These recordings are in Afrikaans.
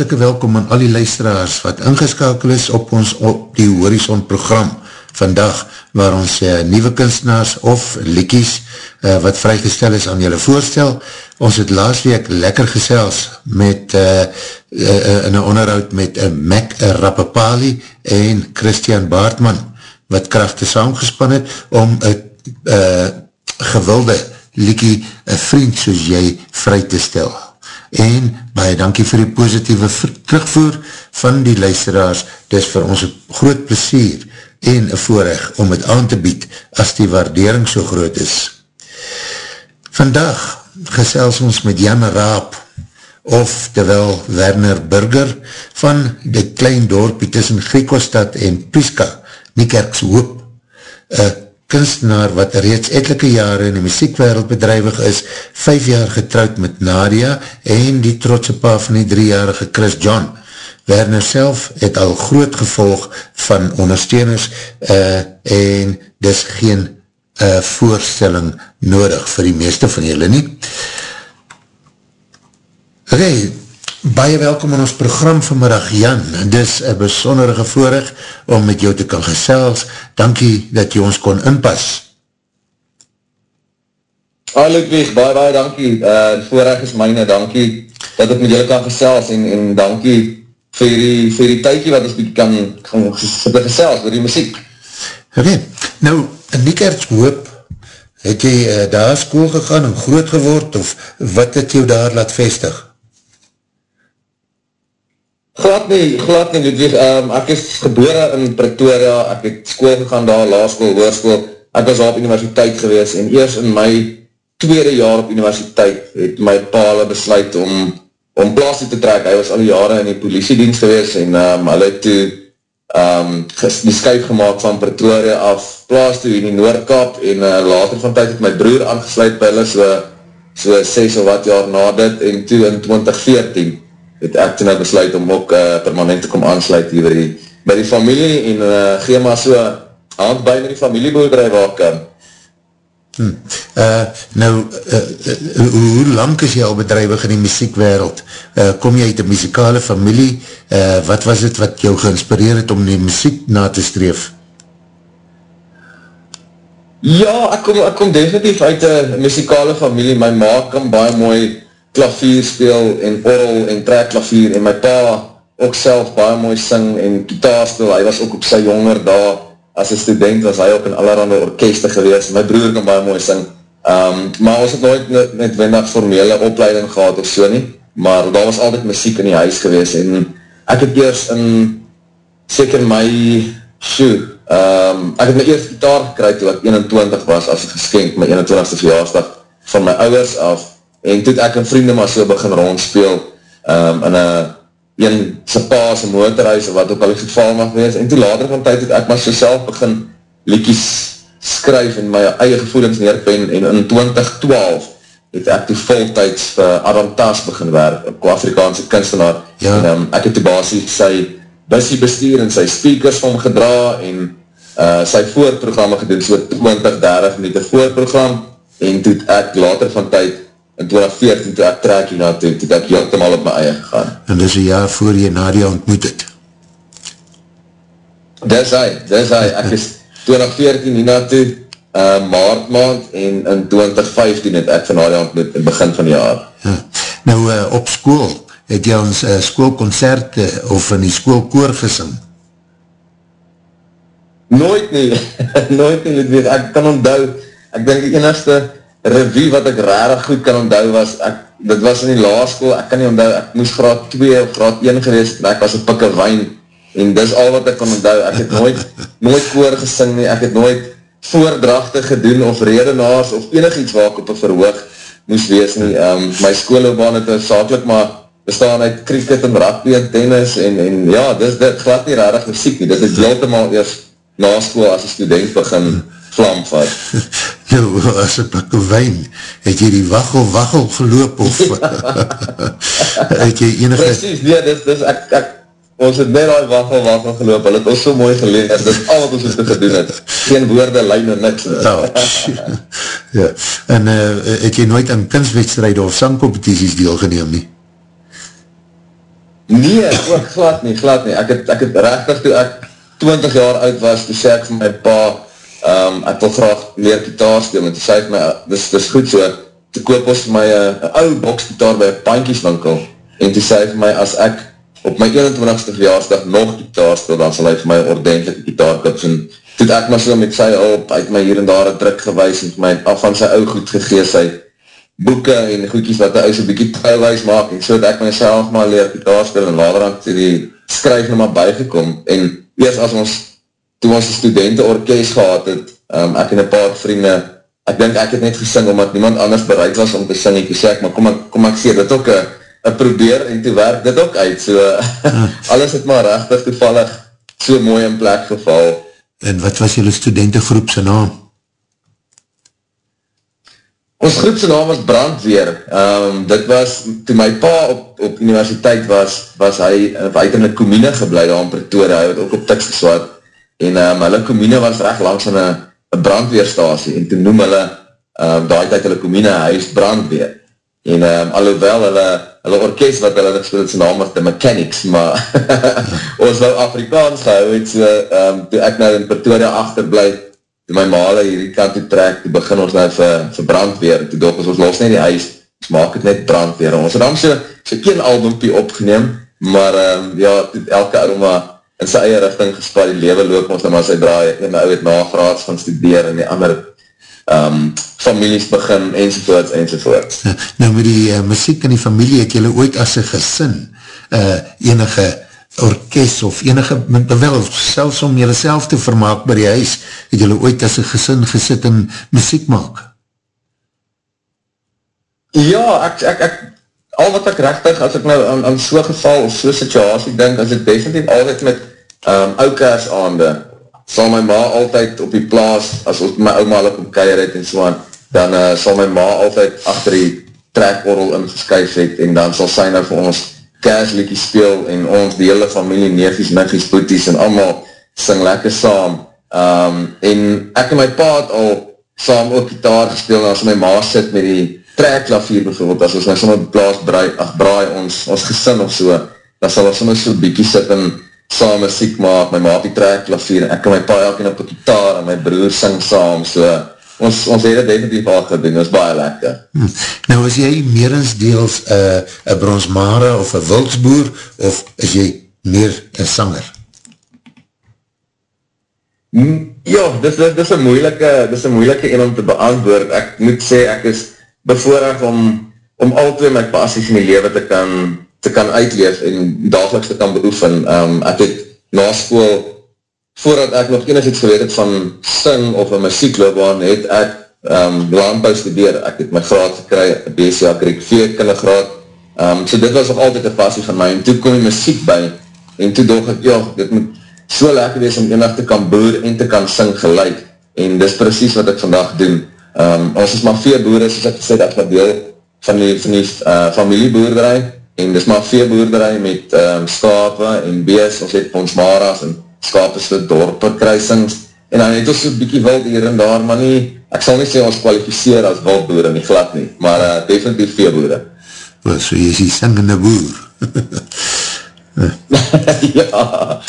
Hartelike welkom aan al die luisteraars wat ingeskakel is op ons op die Horizon program vandag waar ons uh, nieuwe kunstenaars of liekies uh, wat vrygestel is aan julle voorstel. Ons het laas week lekker gesels met uh, uh, uh, in een onderhoud met uh, Mac Rappapali en Christian Baartman wat krachte saamgespan het om een uh, gewilde liekie, een vriend soos jy vry te stel. En baie dankie vir die positieve terugvoer van die luisteraars. Dit is vir ons groot plesier en een voorrecht om het aan te bied as die waardering so groot is. Vandag gesels ons met Jan Raap of terwyl Werner Burger van die klein dorpie tussen Griekostad en Piska, Niekerks Hoop, een kunstenaar wat reeds etelike jare in die muziekwereld bedrijwig is, vijf jaar getrouwd met Nadia en die trotse pa van die driejarige Chris John, Werner self het al groot gevolg van ondersteuners uh, en dis geen uh, voorstelling nodig vir die meeste van julle nie. Ok, baie welkom in ons program vanmiddag Jan, dis een besondere voorig om met jou te kan gesels. Dankie dat jy ons kon inpas. Hallo Ludwig, baie baie dankie. Uh, voorrecht is myne, dankie dat ek met julle kan gesels en, en dankie vir die, vir die tykie wat ons bykie kan, kan sitte gesels oor die muziek. Ok, nou, in die kerts hoop, het jy uh, daar school gegaan en groot geword, of wat het jou daar laat vestig? Glad nie, glad nie, Ludwig. Um, ek is gebore in Pretoria, ek het school gegaan daar, laarschool, hoorschool, ek was op universiteit gewees, en eers in my tweede jaar op universiteit, het my paal besluit om om plaas te trek, hy was al die jare in die politiedienst gewees en um, hy het toe um, die skuif gemaakt van Pretoria af plaas toe in die Noordkap en uh, later van tyd het my broer aangesluit by hulle so, so 6 of wat jaar na dit en toe in 2014 het ek toe nou besluit om ook uh, permanent te kom aansluit hier by die, by die familie en uh, gee maar so hand by met die familieboerderij waar ek kan Hmm. Uh, nou, uh, uh, hoe lang is jy al bedrijwig in die muziekwereld? Uh, kom jy uit die muzikale familie? Uh, wat was het wat jou geïnspireer het om die muziek na te streef? Ja, ek kom, ek kom definitief uit die muzikale familie. My ma kan baie mooi klavier speel en orrel en trek klavier en my pa ook self baie mooi sing en gitaar speel. Hy was ook op sy jonger daar as een student was hy ook in allerhande orkeste gewees, my broer kan baie mooi sing, um, maar ons het nooit net, net wendig formele opleiding gehad of so nie, maar daar was altyd muziek in die huis gewees, en ek het eers in, seker my, shoe, um, ek het my eerst gitaar gekry toe ek 21 was, as geskenk, my 21ste verjaarsdag, van my ouders af, en toe ek en vrienden maar so begin rondspeel, um, in een een sy paas, een motorhuis, wat ook al die geval mag wees, en toe later van tyd het ek maar so self begin liedjes skryf en my eie gevoelens neerpen, en in 2012 het ek toe voltijds vir Adam Taas begin werk, op Afrikaanse kunstenaar, ja. en um, ek het toe basis sy bussie bestuur en sy speakers van gedra, en uh, sy voorprogramme gedoen, so 20-30 minuten voorprogram, en toe ek later van tyd in 2014 toe ek trek hierna toe, toe ek heeltemal op my eie gegaan. En dis een jaar voor jy Nadia ontmoet het? Dis hy, dis hy, ek is 2014 hierna toe, uh, maart maand, en in 2015 het ek van Nadia ontmoet, in begin van die jaar. Ja. Nou, uh, op school, het jy ons uh, schoolconcerte of in die schoolkoor gesing? Nooit nie, nooit nie, ek kan onthou, ek denk die enigste revue wat ek rarig goed kan onthou was, ek, dit was in die laarskoel, ek kan nie onthou, ek moes graad 2 of graad 1 gewees, en ek was een pikke wijn, en dis al wat ek kan onthou, ek het nooit, nooit koor gesing nie, ek het nooit voordrachte gedoen, of redenaars, of enig iets waar ek op een verhoog moes wees nie, um, my skoolloobaan het saaklik maar bestaan uit cricket en rugby en tennis en, en ja, dis dit. Glad nie rarig muziek nie, dit is heeltemaal eerst na school as een student begin vlam vat. Nou, as een bakke wijn, het jy die wachel wachel geloop of het jy enige... Precies, nee, dis, dis ek, ek, ons het net al wachel wachel geloop, hulle het ons so mooi geleerd, dit is al wat ons het gedoen het, geen woorde, lijn en niks. Oh, ja, en uh, het jy nooit aan kunstwedstrijde of sangcompetities deelgeneem nie? Nee, ook glad nie, glad nie. Ek het, ek het rechtig toe ek 20 jaar oud was, toe sê ek vir my pa, um, ek wil graag leer gitaar speel, en toe sê ek my, dis, dis goed so, toe koop ons my uh, ou boksgitaar by een pankieswinkel, en toe sê vir my, as ek op my 21ste verjaarsdag nog gitaar speel, dan sal hy vir my ordentelike gitaar koop, en toe ek maar so met sy hulp, uit my hier en daar een druk gewys, en my af van sy ou goed gegees, hy boeke en goedkies wat hy so bykie trouwwijs maak, en so het ek myself maar leer gitaar speel, en later had die skryf nou maar bygekom, en eers as ons, toe ons die studenten orkest gehad het, um, ek en een paar vriende, ek denk ek het net gesing, omdat niemand anders bereid was om te sing, ek sê ek, maar kom ek, kom ek sê, dit ook een probeer, en toe werk dit ook uit, so, alles het maar rechtig toevallig, so mooi in plek geval. En wat was julle studentengroepse naam? Ons groepse naam was Brandweer. Um, dit was, toe my pa op, op universiteit was, was hy, hy het in een komine geblei daar in Pretoria, hy het ook op tiks geswaad. En um, hulle komine was recht langs in een brandweerstasie, en toe noem hulle, um, daai tijd hulle komine huis Brandweer. En um, alhoewel hulle, hulle orkest wat hulle het, sy naam was The Mechanics, maar ons wou Afrikaans gehou het, so um, toe ek nou in Pretoria achterblijf, toe my male hierdie kant toe trek, toe begin ons nou vir, vir brandweer, toe dog ons, ons los net die huis, ons maak het net brandweer, ons het dan so, so geen albumpie opgeneem, maar um, ja, elke aroma in sy eie richting gespaar, die leven loop ons nou maar sy draai, en my ou het nagraads gaan studeer, en die ander um, families begin, enzovoorts, enzovoorts. Nou met die uh, muziek in die familie, het jylle ooit as een gesin uh, enige orkest of enige, wel, selfs om jylle self te vermaak by die huis, het jylle ooit as een gesin gesit en muziek maak? Ja, ek, ek, ek, al wat ek rechtig, as ek nou aan, aan so'n geval of so'n situasie denk, as ek definitief altijd met um, oukers aande, sal my ma altyd op die plaas, as ons my oma al op die keier het en soan, dan uh, sal my ma altyd achter die trekorrel ingeskuif het, en dan sal sy nou vir ons kersliedje speel en ons die hele familie, neefies, niffies, boeties en allemaal sing lekker saam. Um, en ek en my pa het al saam ook gitaar gespeel as my ma sit met die trekklavier bijvoorbeeld, as ons nou soms plaas braai, ach, braai ons, ons gesin of so, dan sal ons soms so bykie sit en saam muziek maak, my ma op die trekklavier en ek en my pa elke op die gitaar en my broer sing saam, so ons, ons het het definitief al gedoen, ons baie lekker. Hm. Nou, is jy meerens deels een uh, bronsmare of een wildsboer, of is jy meer een sanger? Hm, ja, dis, dis, dis een moeilike, dis een moeilike een om te beantwoord. Ek moet sê, ek is bevoorig om, om al twee my passies in die leven te kan, te kan uitleef en dagelijks te kan beoefen. Um, ek het na school voordat ek nog enig iets geweet het van sing of een muziekloopbaan, het ek um, landbouw studeer. Ek het my graad gekry, BCA Greek 4 kindergraad. Um, so dit was nog altijd een passie van my. En toe kom die muziek by. En toe dacht ek, ja, dit moet so lekker wees om enig te kan boer en te kan sing gelijk. En dis precies wat ek vandag doen. Um, ons is maar vier boere, soos ek gesê, dat ek deel van die, van die uh, familieboerderij. En dis maar vier boerderij met um, skape en bees. Ons het ons maras en skapeste dorpe kruisings, en dan het ons so'n bykie wild hier en daar, maar nie, ek sal nie sê ons kwalificeer as wildboere, nie glad nie, maar uh, definitief veeboere. Well, so jy is die singende boer. ja.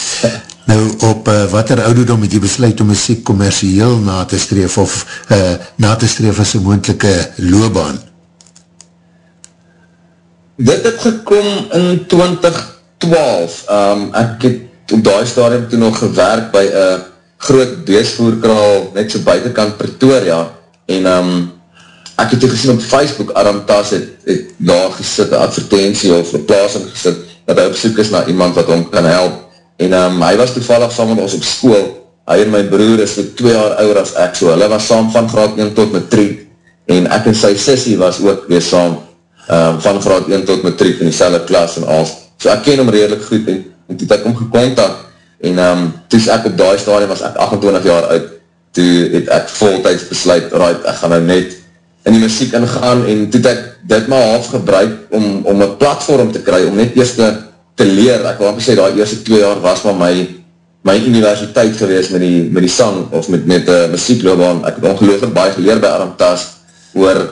Nou, op uh, wat er ouderdom het jy besluit om muziek commercieel na te streef, of uh, na te streef as een moendelike loobaan? Dit het gekom in 2012. Um, ek het op die stadium toen nog gewerk by een groot beesvoerkraal net so buitenkant Pretoria en um, ek het toe gesien op Facebook Adam Tas het, het daar gesit, een advertentie of een plaasing gesit, dat hy op soek is na iemand wat hom kan help. En um, hy was toevallig saam met ons op school hy en my broer is vir twee jaar ouder as ek, so hulle was saam van graad 1 tot matriek en ek en sy sissie was ook weer saam um, van graad 1 tot matriek in die selle klas en al. So ek ken hom redelijk goed en, en toe het ek hom gekontak en um, toe ek op die stadium was ek 28 jaar oud, toe het ek voltijds besluit, right, ek gaan nou net in die muziek ingaan en toe het ek dit maar half gebruik om, om een platform te kry, om net eerst te, te leer, ek wil amper sê, die eerste twee jaar was maar my, my universiteit gewees met die, met die sang of met, met die muziekloobaan, ek het ongelooflik baie geleer by Aramtas oor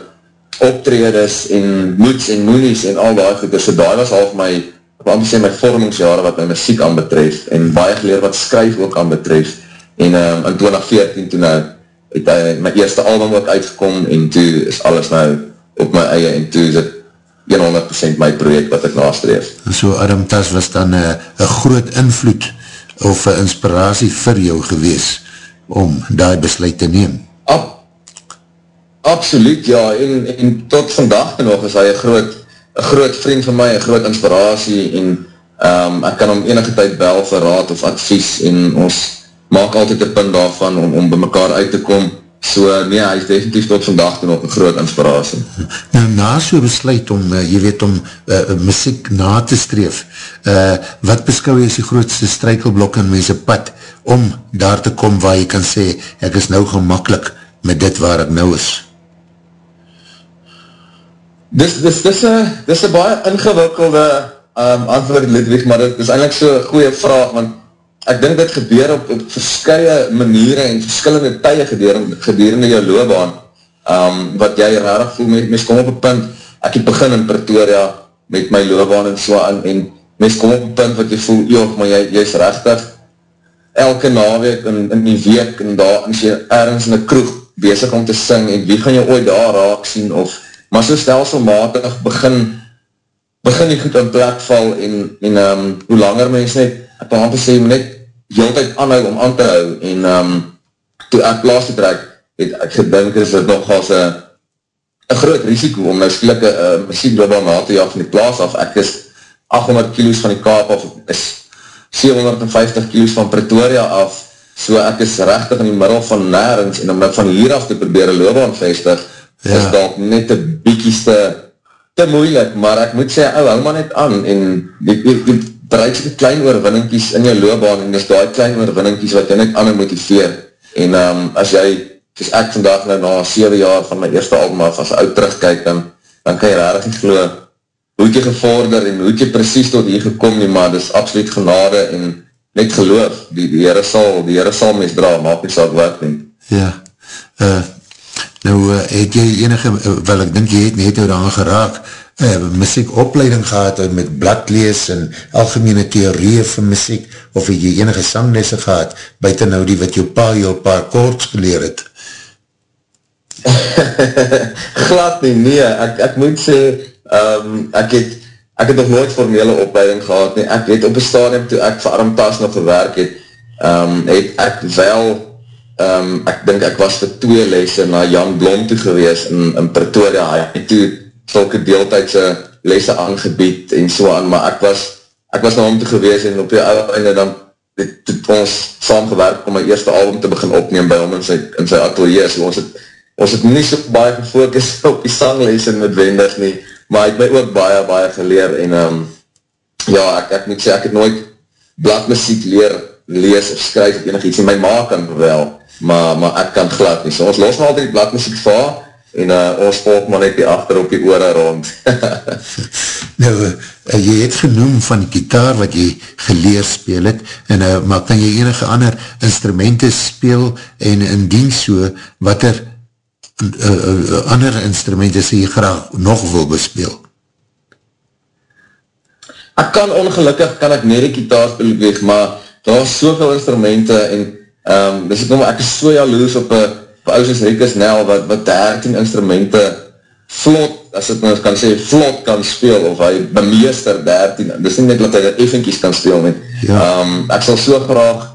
optredes en moeds en moenies en al die goeders, so die was half my, ek wil sê, my vormingsjare wat my muziek aanbetref en baie geleer wat skryf ook aanbetref en um, in 2014 toen nou het hy my eerste album ook uitgekom en toe is alles nou op my eie en toe is het 100% my project wat ek nastreef. So Adam Tas was dan eh, een groot invloed of een inspiratie vir jou gewees om die besluit te neem? Ab, absoluut, ja, en, en tot vandag nog is hy een groot, een groot vriend van my, een groot inspiratie en um, ek kan hom enige tyd bel vir raad of advies en ons maak altyd een punt daarvan om, om by mekaar uit te kom. So nee, hy is definitief tot vandag nog een groot inspiratie. Nou, na so besluit om, uh, jy weet, om uh, muziek na te streef, uh, wat beskou jy as die grootste strijkelblok in mense pad om daar te kom waar jy kan sê, ek is nou gemakkelijk met dit waar ek nou is? Dis, dis, dis, a, dis a baie ingewikkelde um, antwoord, Ludwig, maar dit is eindelijk so goeie vraag, want ek dink dit gebeur op, op verskye maniere en verskillende tye gedurende jou loopbaan, um, wat jy rarig voel, mens kom op een punt, ek het begin in Pretoria met my loopbaan en so aan, en mens kom op een punt wat jy voel, joh, maar jy, jy is rechtig, elke naweek in, in die week, en daar is jy ergens in die kroeg bezig om te sing, en wie gaan jy ooit daar raak sien, of, maar so stelselmatig begin, begin jy goed in plek val, en, en um, hoe langer mens net, ek wil amper sê, net heel tijd aanhou om aan te hou en um, toe ek plaas te trek, het ek gedink is dit nog als een groot risiko om nou skielik een uh, muziek global na te jaag van die plaas af. Ek is 800 kilo's van die kaap af, is 750 kilo's van Pretoria af, so ek is rechtig in die middel van nergens en om van hier af te probeer een loopbaan vestig, ja. is dat net een biekies te, moeilik, maar ek moet sê, ou, hou maar net aan en die, die, die bereik sy klein oorwinningkies in jou loopbaan en dis die klein oorwinningkies wat jy net ander motiveer en um, as jy, soos ek vandag nou na 7 jaar van my eerste album af as oud terugkijk, dan, dan kan jy rarig nie geloo hoe het jy gevorder en hoe het jy precies tot hier gekom nie, maar dis absoluut genade en net geloof, die, die Heere sal, die Heere sal mes dra, maak nie sal werk nie. Ja, uh, nou uh, het jy enige, uh, wel ek dink jy het net jou daar geraak, uh, muziekopleiding gehad met bladlees en algemene theorieën van muziek, of het jy enige sanglese gehad, buiten nou die wat jou pa jou paar koorts geleer het? Glad nie, nee, ek, ek moet sê, um, ek, het, ek het nog nooit formele opleiding gehad nie, ek het op een stadium toe ek vir Armtas nog gewerk het, um, het ek wel, um, ek dink ek was vir twee lesse na Jan Blom toe gewees in, in Pretoria, hy het toe sulke deeltijdse lesse aangebied en so aan, maar ek was, ek was na hom toe gewees en op die einde dan het, het ons saamgewerk om my eerste album te begin opneem by hom in sy, in sy atelier, so ons het, ons het nie so baie gefokus op die sanglese met wendig nie, maar hy het my ook baie, baie geleer en um, ja, ek, ek moet sê, ek het nooit bladmuziek leer, lees of skryf of enig iets, en my ma kan wel, maar, maar ek kan glad nie, so ons los maar altyd die bladmuziek vaar, en uh, ons volk maar net die achter op die oore rond. nou, uh, jy het genoem van die gitaar wat jy geleer speel het, en, uh, maar kan jy enige ander instrumenten speel, en indien so, wat er uh, uh, ander instrumenten sê jy graag nog wil bespeel? Ek kan ongelukkig, kan ek net die gitaar speel, maar daar is soveel instrumenten, en um, dus ek, ek is so jaloers op een vir ouders Rikus Nel, wat, wat 13 instrumenten vlot, as het nou kan sê, vlot kan speel, of hy bemeester 13, dis nie net dat hy dat evenkies kan speel nie. Ja. Um, ek sal so graag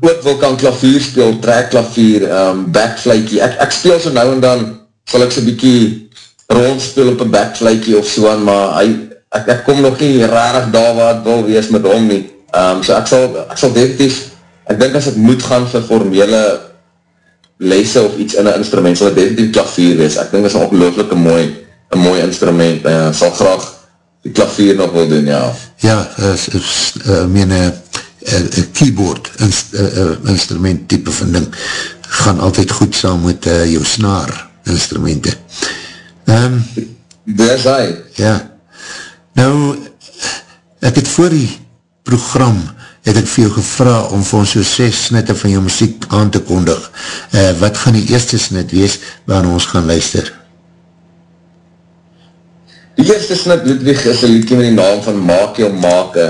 ook wil kan klavier speel, trekklavier, um, backfluikie, ek, ek speel so nou en dan, sal ek so bykie rondspeel op een backfluikie of so aan, maar hy, ek, ek kom nog nie rarig daar waar het wil wees met hom nie. Um, so ek sal, ek sal definitief, ek denk as ek moet gaan vir formele lesse of iets in een instrument, sal het definitief klavier wees. Ek denk dat is een ongelooflike mooi een mooi instrument, en uh, sal graag die klavier nog wil doen, ja. Ja, is, is, uh, meen, uh, uh, keyboard inst, uh, uh, instrument type van ding, gaan altyd goed saam met uh, jou snaar instrumente. Um, Dis hy. Ja. Nou, ek het voor die program, het ek vir jou gevra om vir ons so 6 snitte van jou muziek aan te kondig. Uh, wat gaan die eerste snit wees waarin ons gaan luister? Die eerste snit, Ludwig, is een liedje met die naam van Maak jou Make.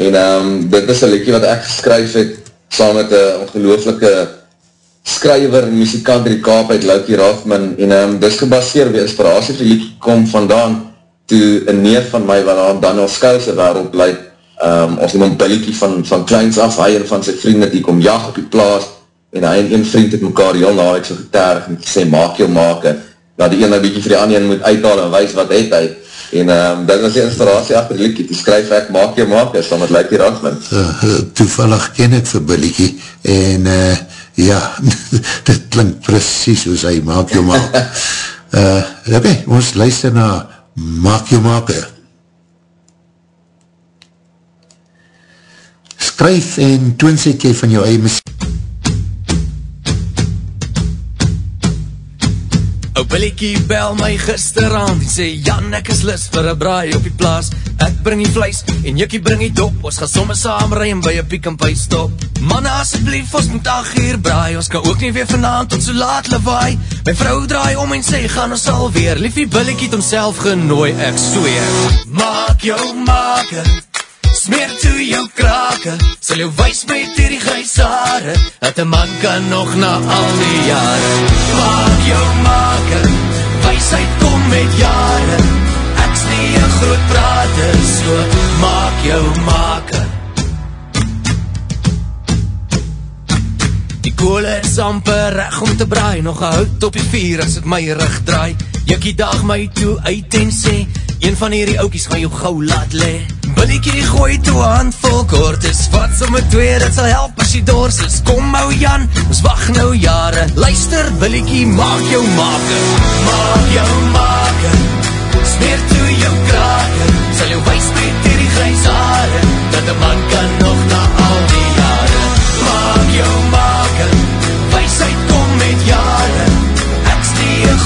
En um, dit is een liedje wat ek geskryf het saam met een ongelooflike skryver, muzikant in die kaap uit Laukie Rathman. En um, dit is gebaseer die inspiratie van die liedje kom vandaan toe een neer van my, wat aan Daniel Skuilse wereld blyk, um, ons neem een billiekie van, van kleins af, hy en van sy vrienden, die kom jag op die plaas, en hy en een vriend het mekaar heel naweek so geterg, en sê, maak jou maak, dat die ene bykie vir die ander moet uithaal, en wees wat het hy, en um, dit was die inspiratie achter die liekie, die skryf ek, maak jou maak, is dan met Luikie Rachman. Uh, toevallig ken ek vir billiekie, en uh, ja, dit klink precies soos hy, maak jou maak. uh, Oké, okay, ons luister na Maak jou maak. Skryf en toonset jy van jou eie muziek. O Billiekie bel my gisterand en sê Jan ek is lis vir een braai op die plaas. Ek bring die vlees en Jikkie bring die dop. Ons gaan somme saam rij en by een piek en pie stop. Manne asjeblief ons moet dag hier braai. Ons kan ook nie weer vanavond tot so laat lawaai. My vrou draai om en sê gaan ons alweer. Liefie Billiekie het homself genooi ek zweer Maak jou maker smeer toe jou krake, sal jou wees met hierdie grijsare, dat een man kan nog na al die jare. Maak jou maker, weisheid kom met jare, ek's nie een groot prater, so maak jou maker. Die koole is amper reg om te braai, nog een hout op die vier as het my rug draai. Jikkie dag my toe uit en sê, een van hierdie oukies gaan jou gauw laat le. Billiekie gooi toe handvol kort is Wat so met twee, dat sal help as jy dors is. Kom ou Jan, ons wacht nou jare. Luister Billiekie, maak jou maken Maak jou maken Smeer toe jou kraken. Sal jou wees met hierdie grijs haare Dat een man kan nog na al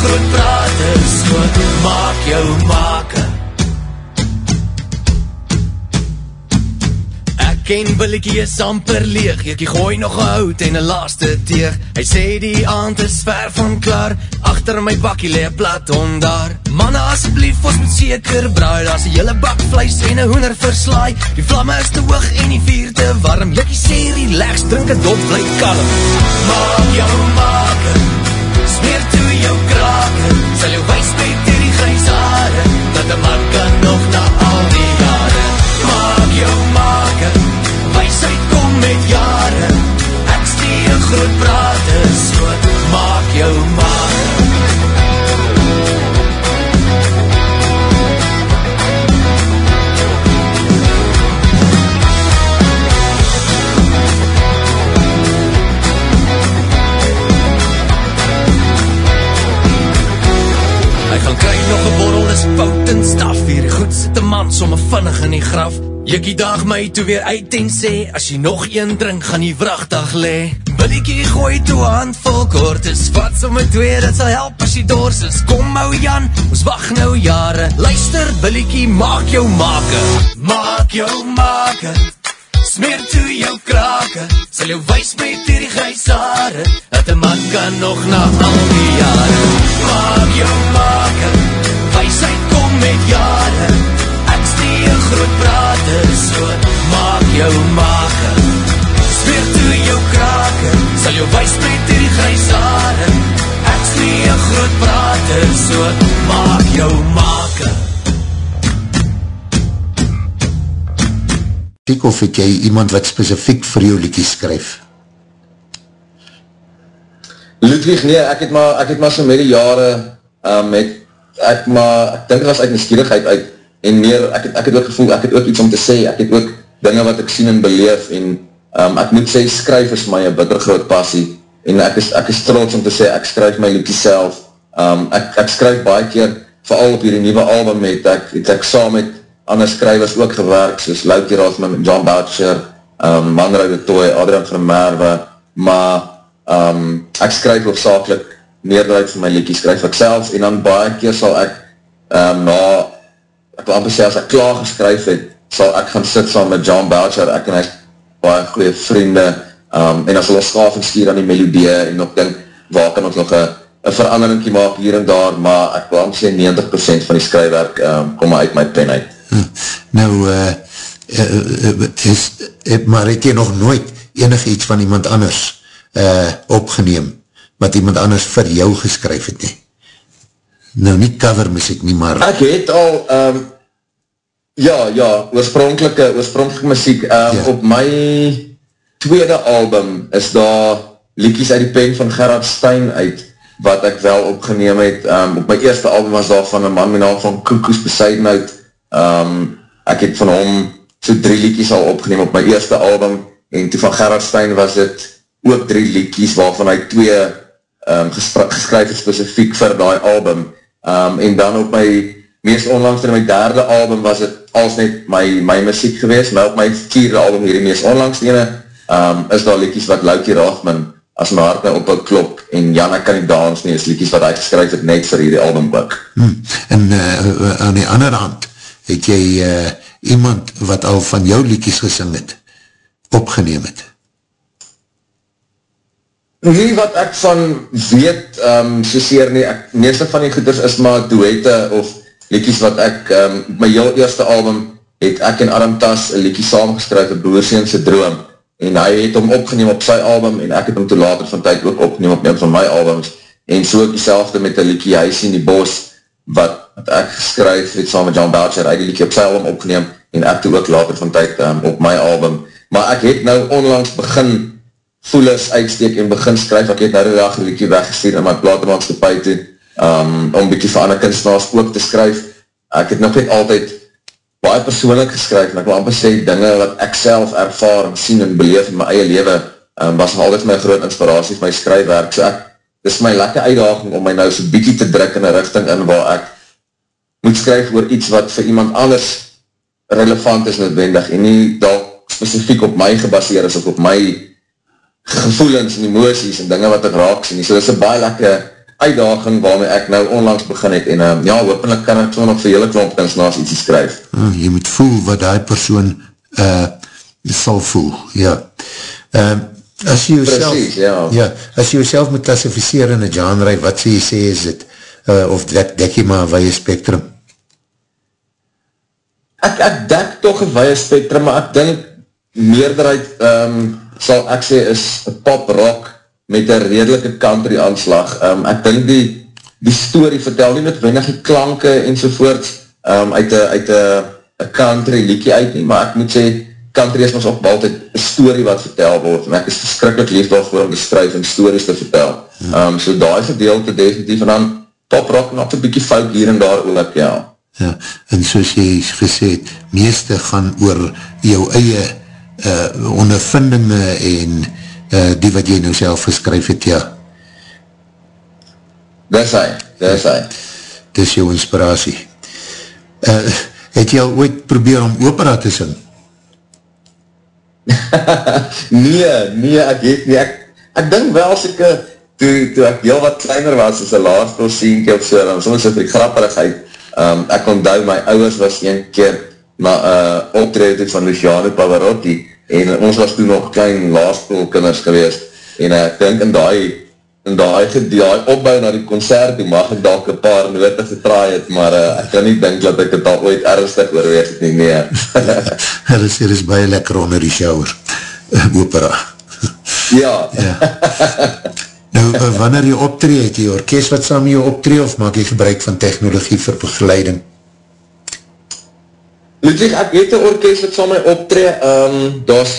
groot prater So maak jou maken ken Billiekie is amper leeg Ek gooi nog een hout en een laaste teeg. Hy sê die aand is ver van klaar Achter my bakkie lee plat om daar. Manne asjeblief, ons moet seker braai Daar is een hele bak vlees en een hoender verslaai. Die vlamme is te hoog en die vier te warm. Jekkie sê relax, drink het op, bly kalm. Maak jou maken Smeer toe jou kraken. Sal jou wees met die grijs haare Dat een man kan nog na al die jare. Maak jou maken wysheid kom met jare Ek stie een groot prater so Maak jou maar goed sit een man somme vinnig in die graf. Jikkie daag my toe weer uit en sê As jy nog een drink, gaan die vrachtdag le Billiekie gooi toe hand vol kort is Wat so my twee, dat sal help as jy dors is. Kom ou Jan, ons wacht nou jare. Luister Billiekie, maak jou make. Maak jou make. Smeer toe jou krake. Sal jou wees met hierdie grijsare Dat een man kan nog na al die jare. Maak jou make. Weisheid kom met jare. die een groot prater so Maak jou make Smeer toe jou krake Sal jou wees met die grijsare. Ek slie een groot prater so Maak jou make Kijk of het jy iemand wat specifiek vir jou liekie skryf? Ludwig, nee, ek het maar, ek het maar so met die jare um, met, ek maar, ek dink het was uit nieuwsgierigheid uit en meer, ek het, ek het ook gevoel, ek het ook iets om te sê, ek het ook dinge wat ek sien en beleef, en um, ek moet sê, skryf is my een bitter groot passie, en ek is, ek is trots om te sê, ek skryf my liedje self, um, ek, ek skryf baie keer vooral op hierdie nieuwe album het ek, het ek saam met ander skrywers ook gewerk, soos Laukie Rothman, John Boucher, um, Manrui de Toy, Adrian van Merwe, maar um, ek skryf hoofdzakelijk meerderheid van my liedjes skryf ek self, en dan baie keer sal ek um, na, amper sê, as ek klaar geskryf het, sal ek gaan sit saam met John Boucher, ek en hy baie goeie vriende, um, en as hulle en stuur aan die melodie, en ook denk, waar kan ons nog een verandering maak hier en daar, maar ek wil amper sê 90% van die skryfwerk um, kom uit my pen uit. Hm. Nou, uh, uh, is, uh, maar het jy nog nooit enig iets van iemand anders uh, opgeneem, wat iemand anders vir jou geskryf het nie? Nou, nie cover muziek nie, maar... Ek het al, um, ja, ja, oorspronkelike, oorspronkelike muziek, um, ja. op my tweede album is daar liedjes uit die pen van Gerard Stein uit, wat ek wel opgeneem het. Um, op my eerste album was daar van een man met naam van Koekoes Besuidenhout, Um, ek het van hom so drie liedjes al opgeneem op my eerste album en toe van Gerard Stein was het ook drie liedjes waarvan hy twee um, geskryf het specifiek vir die album um, en dan op my meest onlangs in my derde album was het als net my, my muziek geweest maar op my vierde album hier die meest onlangs ene um, is daar liedjes wat Laukie Raafman as my hart nou op een klop en Jan ek kan nie dans nie is liedjes wat hy geskryf het net vir hierdie album ook hmm. en uh, aan die andere hand het jy uh, iemand wat al van jou liedjes gesing het, opgeneem het? Nie wat ek van weet, um, soseer nie, ek, meeste van die goeders is maar duette of liedjes wat ek, um, my heel eerste album, het ek en Adam Tas een liedje samengeskryf, een Boerseense Droom, en hy het hom opgeneem op sy album, en ek het hom toe later van tyd ook opgeneem op een van my albums, en so ook die met een liedje Huis in die Bos, wat wat ek geskryf het saam met John Belcher, hy die liedje op sy album opgeneem, en ek toe ook later van tyd um, op my album. Maar ek het nou onlangs begin voelers uitsteek en begin skryf, ek het nou die dag die liedje weggestuur in my platenmaatschappij toe, um, om bykie vir ander kunstenaars ook te skryf. Ek het nog net altyd baie persoonlik geskryf, en ek wil amper sê, dinge wat ek self ervaar en sien en beleef in my eie leven, um, was nog altijd my groot inspiratie vir my skryfwerk, so ek, dit is my lekke uitdaging om my nou so bykie te druk in een richting in waar ek moet skryf oor iets wat vir iemand anders relevant is noodwendig en nie dat specifiek op my gebaseer is of op my gevoelens en emoties en dinge wat ek raak sien. So dit is een baie lekke uitdaging waarmee ek nou onlangs begin het en um, ja, hopelijk kan ek so nog vir hele klomp kunstenaars iets skryf. Oh, jy moet voel wat die persoon uh, sal voel, ja. Um, as jy jouself, Precies, ja. ja. As jy jouself moet klassificeer in een genre, wat sê jy sê is dit? uh, of dek, dek jy maar een weie spectrum? Ek, ek dek toch een weie spectrum, maar ek denk meerderheid um, sal ek sê is pop rock met een redelike country aanslag. Um, ek denk die, die story vertel nie met weinig die klanke enzovoort um, uit een country liekie uit nie, maar ek moet sê country is ons ook altijd een story wat vertel word, en ek is verskrikkelijk liefdal voor om te skryf en stories te vertel. Um, so daar gedeelte definitief, en dan pop rock nog een bykie fout hier en daar ook, ja. Ja, en soos jy gesê het, meeste gaan oor jou eie uh, ondervindinge en uh, die wat jy nou self geskryf het, ja. Dis hy, dis hy. Dis jou inspiratie. Uh, het jy al ooit probeer om opera te sing? nee, nee, ek het nie. Ek, ek dink wel as ek toe, toe ek heel wat kleiner was, as een laarstel sienkie of so, dan soms so vir die grapperigheid, um, ek onthou, my ouders was een keer na uh, optrede van Luciano Pavarotti, en ons was toen nog klein laarstel kinders geweest, en ek denk in die, in die, die opbouw na die concert, die mag ek dalk een paar note getraai het, maar uh, ek kan nie denk dat ek het al ooit ernstig oorweeg het nie meer. Het is, is baie lekker onder die shower, opera. ja. ja. Nou, eh, wanneer jy optree, het jy orkest wat saam jy optree, of maak jy gebruik van technologie vir begeleiding? Ludwig, ek weet een orkest wat saam my optree, um, das,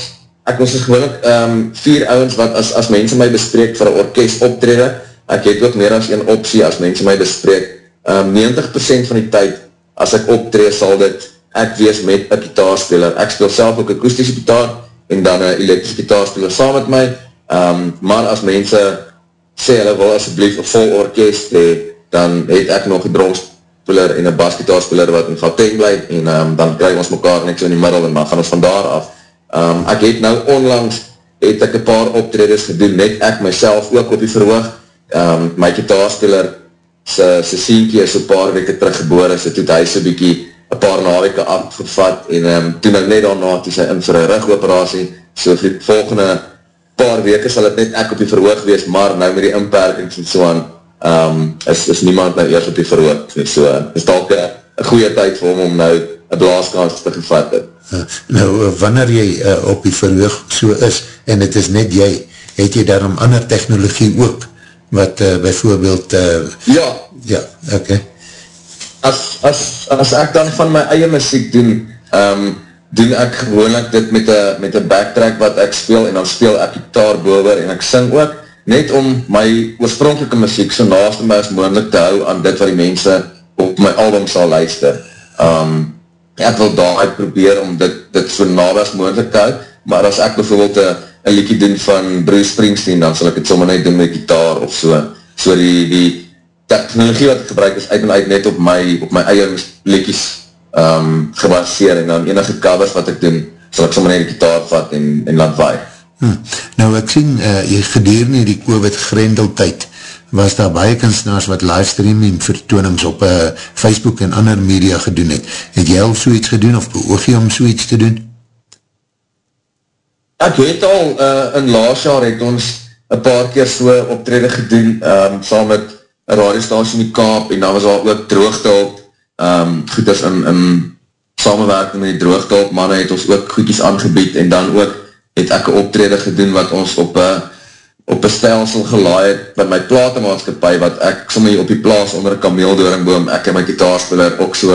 ek was gewoonlik um, vier ouwens wat as, as mense my bespreek vir een orkest optrede, ek het ook meer as een optie as mense my bespreek, um, 90% van die tyd, as ek optree, sal dit ek wees met een gitaarspeler, ek speel self ook akoestische gitaar, en dan een elektrische gitaarspeler saam met my, um, maar as mense sê hulle wil asjeblief een vol orkest hee, dan het ek nog die gitaarspeler en een basgitaarspeler wat in Gauteng bly en um, dan krijg ons mekaar net so in die middel en dan gaan ons van daar af. Um, ek het nou onlangs het ek een paar optreders gedoen, net ek myself ook op die verhoog. Um, my gitaarspeler sy, sy sienkie is een paar weke teruggeboor, sy toet hy sy bykie een paar naweke afgevat en um, toen ek net daarna, toe sy in vir een rugoperatie, so vir volgende paar weke sal het net ek op die verhoog wees, maar nou met die inperkings en so aan, um, is, is niemand nou eerst op die verhoog, so is dalk een goeie tyd vir hom om nou een blaaskans te gevat het. Nou, wanneer jy uh, op die verhoog so is, en het is net jy, het jy daarom ander technologie ook, wat uh, bijvoorbeeld... Uh, ja. Ja, oké. Okay. As, as, as ek dan van my eie muziek doen, um, doen ek gewoonlik dit met een met backtrack wat ek speel, en dan speel ek gitaar bover, en ek sing ook, net om my oorspronkelike muziek so naast my as moeilijk te hou aan dit wat die mense op my album sal luister. Um, ek wil daar probeer om dit, dit so naast moeilijk te hou, maar as ek bijvoorbeeld een liedje doen van Bruce Springsteen, dan sal ek het sommer net doen met gitaar of so. So die, die technologie wat ek gebruik is uit en uit net op my, op my eie liedjes um, gebaseer en dan enige covers wat ek doen, sal ek sommer net die gitaar vat en, en laat waai. Hm. Nou ek sien, uh, nie die COVID-grendeltijd, was daar baie kunstenaars wat livestreaming vertoonings op uh, Facebook en ander media gedoen het. Het jy al so iets gedoen of beoog jy om so iets te doen? Ek weet al, uh, in laas jaar het ons een paar keer so optrede gedoen, um, saam met een radiostasie in die Kaap, en dan was al ook droogtehulp, um, goeders in, in samenwerking met die droogtehulp, manne het ons ook goedjes aangebied, en dan ook het ek een optrede gedoen, wat ons op een op een stelsel gelaai het, by my platemaatskapie, wat ek sommer op die plaas onder een kameeldooringboom, ek en my gitaarspeler ook so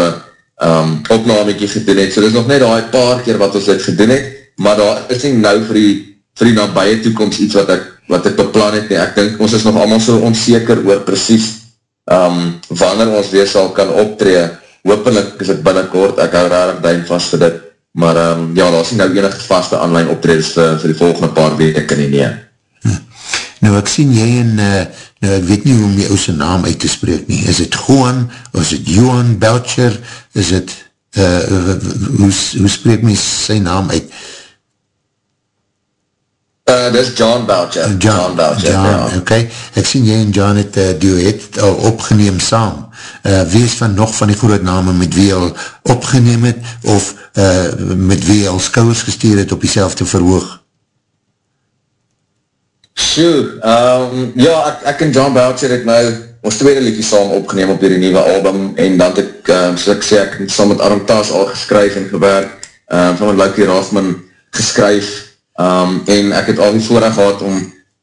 um, opnamekie gedoen het, so dit is nog net al een paar keer wat ons dit gedoen het, maar daar is nie nou vir die, vir die nabije toekomst iets wat ek, wat ek beplan het nie. Ek dink ons is nog allemaal so onzeker oor precies um, wanneer ons weer sal kan optree. Hopelijk is het binnenkort, ek hou raar duim vast vir dit, maar um, ja, daar nie nou enige vaste online optredes vir, vir die volgende paar weke nie, nie. Hm. Nou ek sien jy en, uh, nou ek weet nie hoe om die ouse naam uit te spreek nie, is het Juan, of is het Johan Belcher, is het, uh, hoe, hoe spreek my sy naam uit? Uh, dis John Boucher. John, John Boucher, John, ja. Okay. ek sien jy en John het uh, duet al opgeneem saam. Uh, wie is van nog van die groot name met wie al opgeneem het, of uh, met wie al skouwers gestuur het op die selfde verhoog? Sjoe, um, ja, ek, ek en John Boucher het nou ons tweede liedje saam opgeneem op die nieuwe album, en dan het ek, um, soos ek sê, ek het saam met Aram Tas al geskryf en gewerk, um, saam met Lucky Rathman geskryf, um, en ek het al die voorrecht gehad om,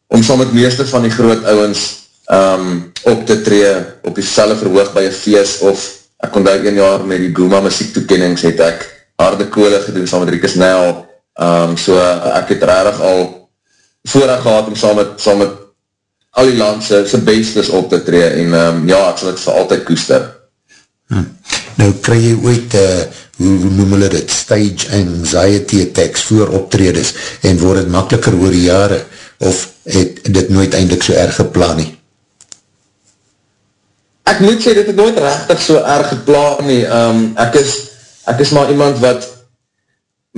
om saam met meeste van die groot ouwens um, op te tree op die selle verhoog by een feest of ek kon daar een jaar met die Gooma muziektoekennings het ek harde koole gedoen saam met Rikus Nel um, so ek het rarig al voorrecht gehad om saam met, saam met al die landse sy bestes op te tree en um, ja, ek sal het vir altyd koester hm. Nou, krij jy ooit uh, hoe noem hulle dit, stage anxiety attacks voor optredes en word het makkeliker oor die jare of het dit nooit eindelijk so erg geplaan nie? Ek moet sê, dit het nooit rechtig so erg geplaan nie. Um, ek, is, ek is maar iemand wat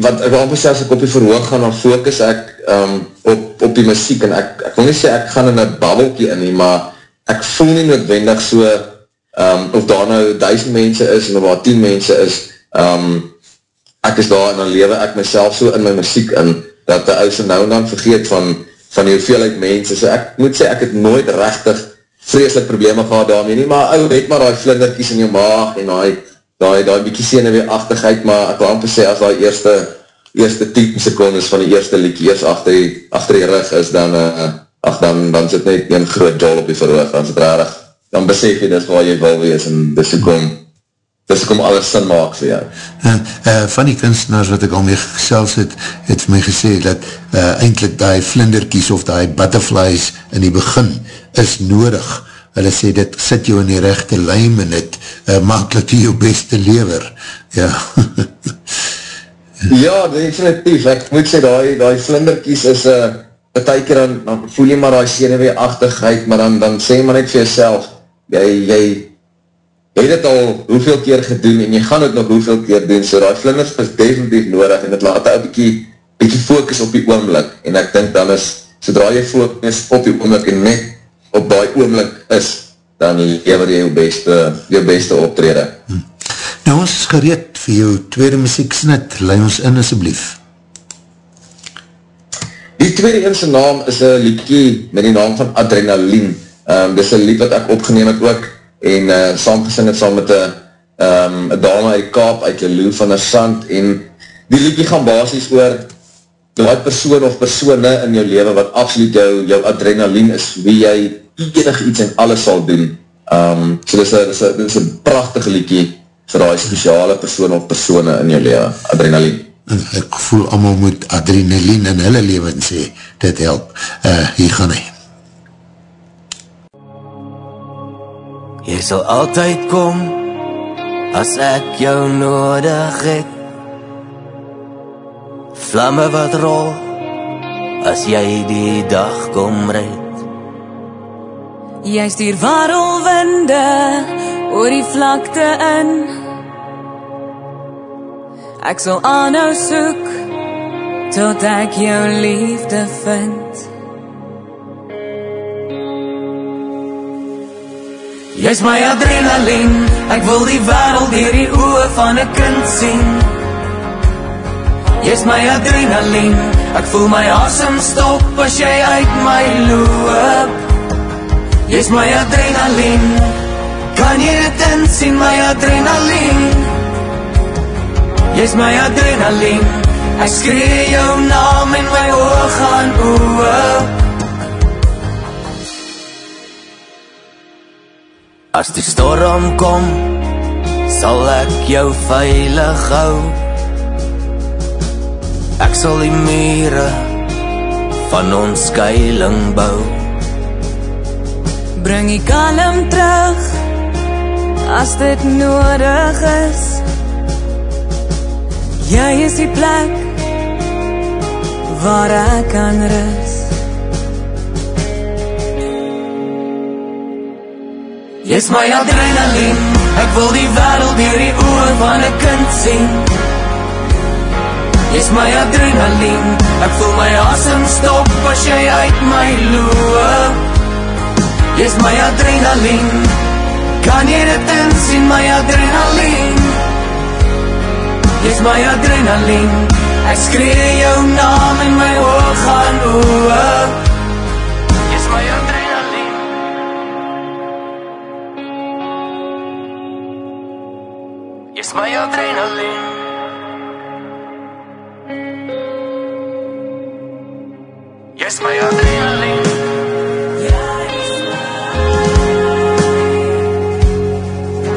wat ek amper sê as ek op die verhoog gaan dan focus ek um, op, op die muziek en ek, ek wil nie sê ek gaan in een babbelkie in nie, maar ek voel nie noodwendig so um, of daar nou duisend mense is en of daar tien mense is um, ek is daar en dan lewe ek myself so in my muziek in, dat die ouse nou en dan vergeet van, van die hoeveelheid mense, so ek moet sê, ek het nooit rechtig vreselik probleme gehad daarmee nie, maar ou, weet maar die vlinderkies in jou maag, en die, die, die bykie seneweeachtigheid, maar ek wil amper sê, as die eerste, eerste 10 secondes van die eerste liedje eers achter die, achter die rug is, dan, uh, ach, dan, dan sit net een groot jol op die verhoog, dan sit rarig, dan besef jy dis waar jy wil wees, en dis hoe kom, dis kom alles sin maak vir jou. En, uh, van die kunstenaars wat ek al mee gesels het, het vir my gesê dat uh, eindelijk die vlinderkies of die butterflies in die begin is nodig. Hulle sê dit sit jou in die rechte lijm en het uh, maak dat jy jou beste lever. Ja. ja, definitief. Ek moet sê die, die vlinderkies is uh, een tyker dan, dan voel jy maar die seneweeachtigheid, maar dan, dan sê jy maar net vir jyself, jy, jy jy het al hoeveel keer gedoen en jy gaan het nog hoeveel keer doen, so die vlinders is definitief nodig en het laat een bykie, bykie focus op die oomlik en ek dink dan is, sodra jy focus op die oomlik en net op die oomlik is, dan lever jy jou beste, jou beste optrede. Hm. Nou ons is gereed vir jou tweede muzieksnit, lei ons in asjeblief. Die tweede eense naam is een liedje met die naam van Adrenaline. Um, dit is een lied wat ek opgeneem het ook en uh, saamgesing het saam met een um, dame uit Kaap, uit Leloo van der Sand en die liedje gaan basis oor die persoon of persoon in jou leven wat absoluut jou, jou adrenaline is, wie jy enig iets en alles sal doen. Um, so dit is een, dit is een prachtige liedje vir die speciale persoon of persoon in jou leven, adrenaline. En ek voel allemaal moet adrenaline in hulle leven sê, dit help. Uh, hier gaan hy. Sal altyd kom as ek jou nodig het. Vlamme wat rol as jy die dag kom red. Jy stuur warrelwinde oor die vlakte in. Ek sal aanhou soek tot ek jou liefde vind. Jy's my adrenaline, ek wil die wêreld deur die oë van 'n kind sien. Jy's my adrenaline, ek voel my asem stop as jy uit my loop. Jy's my adrenaline, kan jy dit sien my adrenaline? Jy's my adrenaline, ek skree jou naam en my oë gaan oop. As die storm kom, sal ek jou veilig hou. Ek sal die mure van ons skuilings bou. Bring die kalm terug as dit nodig is. Jy is die plek waar ek kan rus. Jy's my adrenaline, ek wil die wêreld deur die oë van 'n kind sien. Jy's my adrenaline, ek voel my asem stop as jy uit my loop. Jy's my adrenaline, kan jy dit sien my adrenaline? Jy's my adrenaline, ek skree jou naam en my oë gaan oop. Yes, my adrenaline.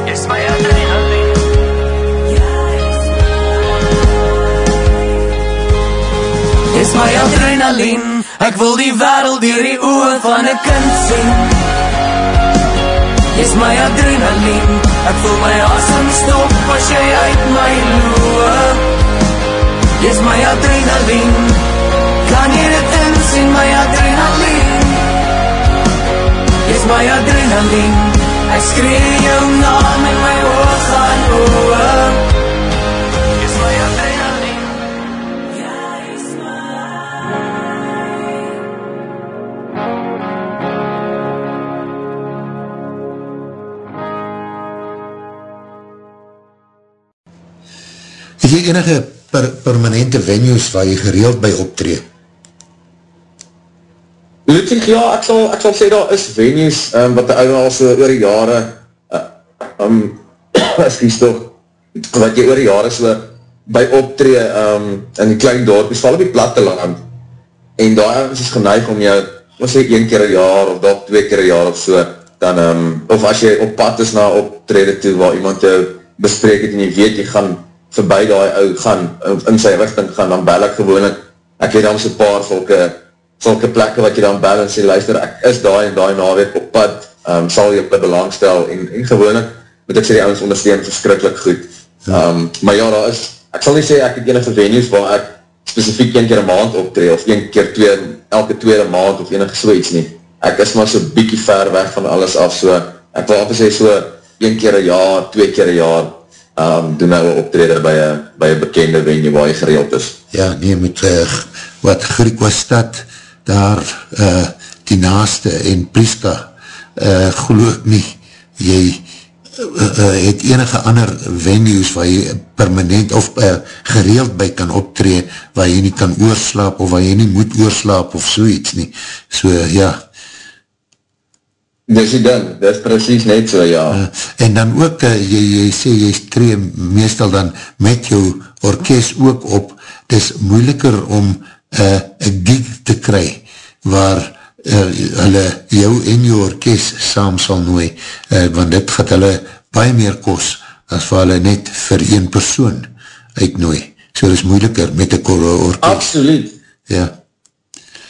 Yes, my adrenaline. Yes, my adrenaline. Ek wil die wêreld deur die oë van 'n kind sien. Yes, my adrenaline. Ek voel my asem stop as jy uit my loop Jy's my adrenaline Kan jy dit insien my adrenaline. Jy's my adrenaline. Ek skree jou naam en my oor gaan oor. Het jy enige per, permanente venues waar jy gereeld by optree? Ludwig, ja, ek sal, ek sal sê daar is venues um, wat die ouwe al so oor die jare um, excuse toch, wat jy oor die jare so by optree um, in die klein dorp, is val op die platteland. En daar is geneig om jou, ons sê een keer een jaar of dat twee keer een jaar of so, dan, um, of as jy op pad is na optrede toe waar iemand jou bespreek het en jy weet jy gaan voorbij die ou gaan, in sy richting gaan, dan bel ek gewoon, ek het dan so paar volke, volke plekke wat jy dan bel en sê, luister, ek is daar en daar naweek op pad, um, sal jy op die belangstel, en, en gewoon, moet ek sê die ouwens ondersteun, verskrikkelijk goed. Um, maar ja, daar is, ek sal nie sê, ek het enige venues waar ek specifiek een keer een maand optree, of een keer twee, elke tweede maand, of enige so iets nie. Ek is maar so bykie ver weg van alles af, so, ek wil altijd sê, so, een keer een jaar, twee keer een jaar, um, doen nou een optrede by een, by een bekende venue waar jy gereeld is. Ja, nee, met uh, wat Griekwa-stad, daar uh, die naaste en Priska, uh, geloof nie, jy uh, uh, het enige ander venues waar jy permanent of uh, gereeld by kan optree, waar jy nie kan oorslaap of waar jy nie moet oorslaap of soeits nie. So, ja, Dis die ding, dit is precies net so, ja. Uh, en dan ook, uh, jy, jy sê, jy tree meestal dan met jou orkest ook op, het is moeiliker om uh, een gig te kry, waar uh, hulle jou en jou orkest saam sal nooi, uh, want dit gaat hulle baie meer kos, as waar hulle net vir een persoon uitnooi. So dit is moeiliker met die orkest. Absoluut. Ja.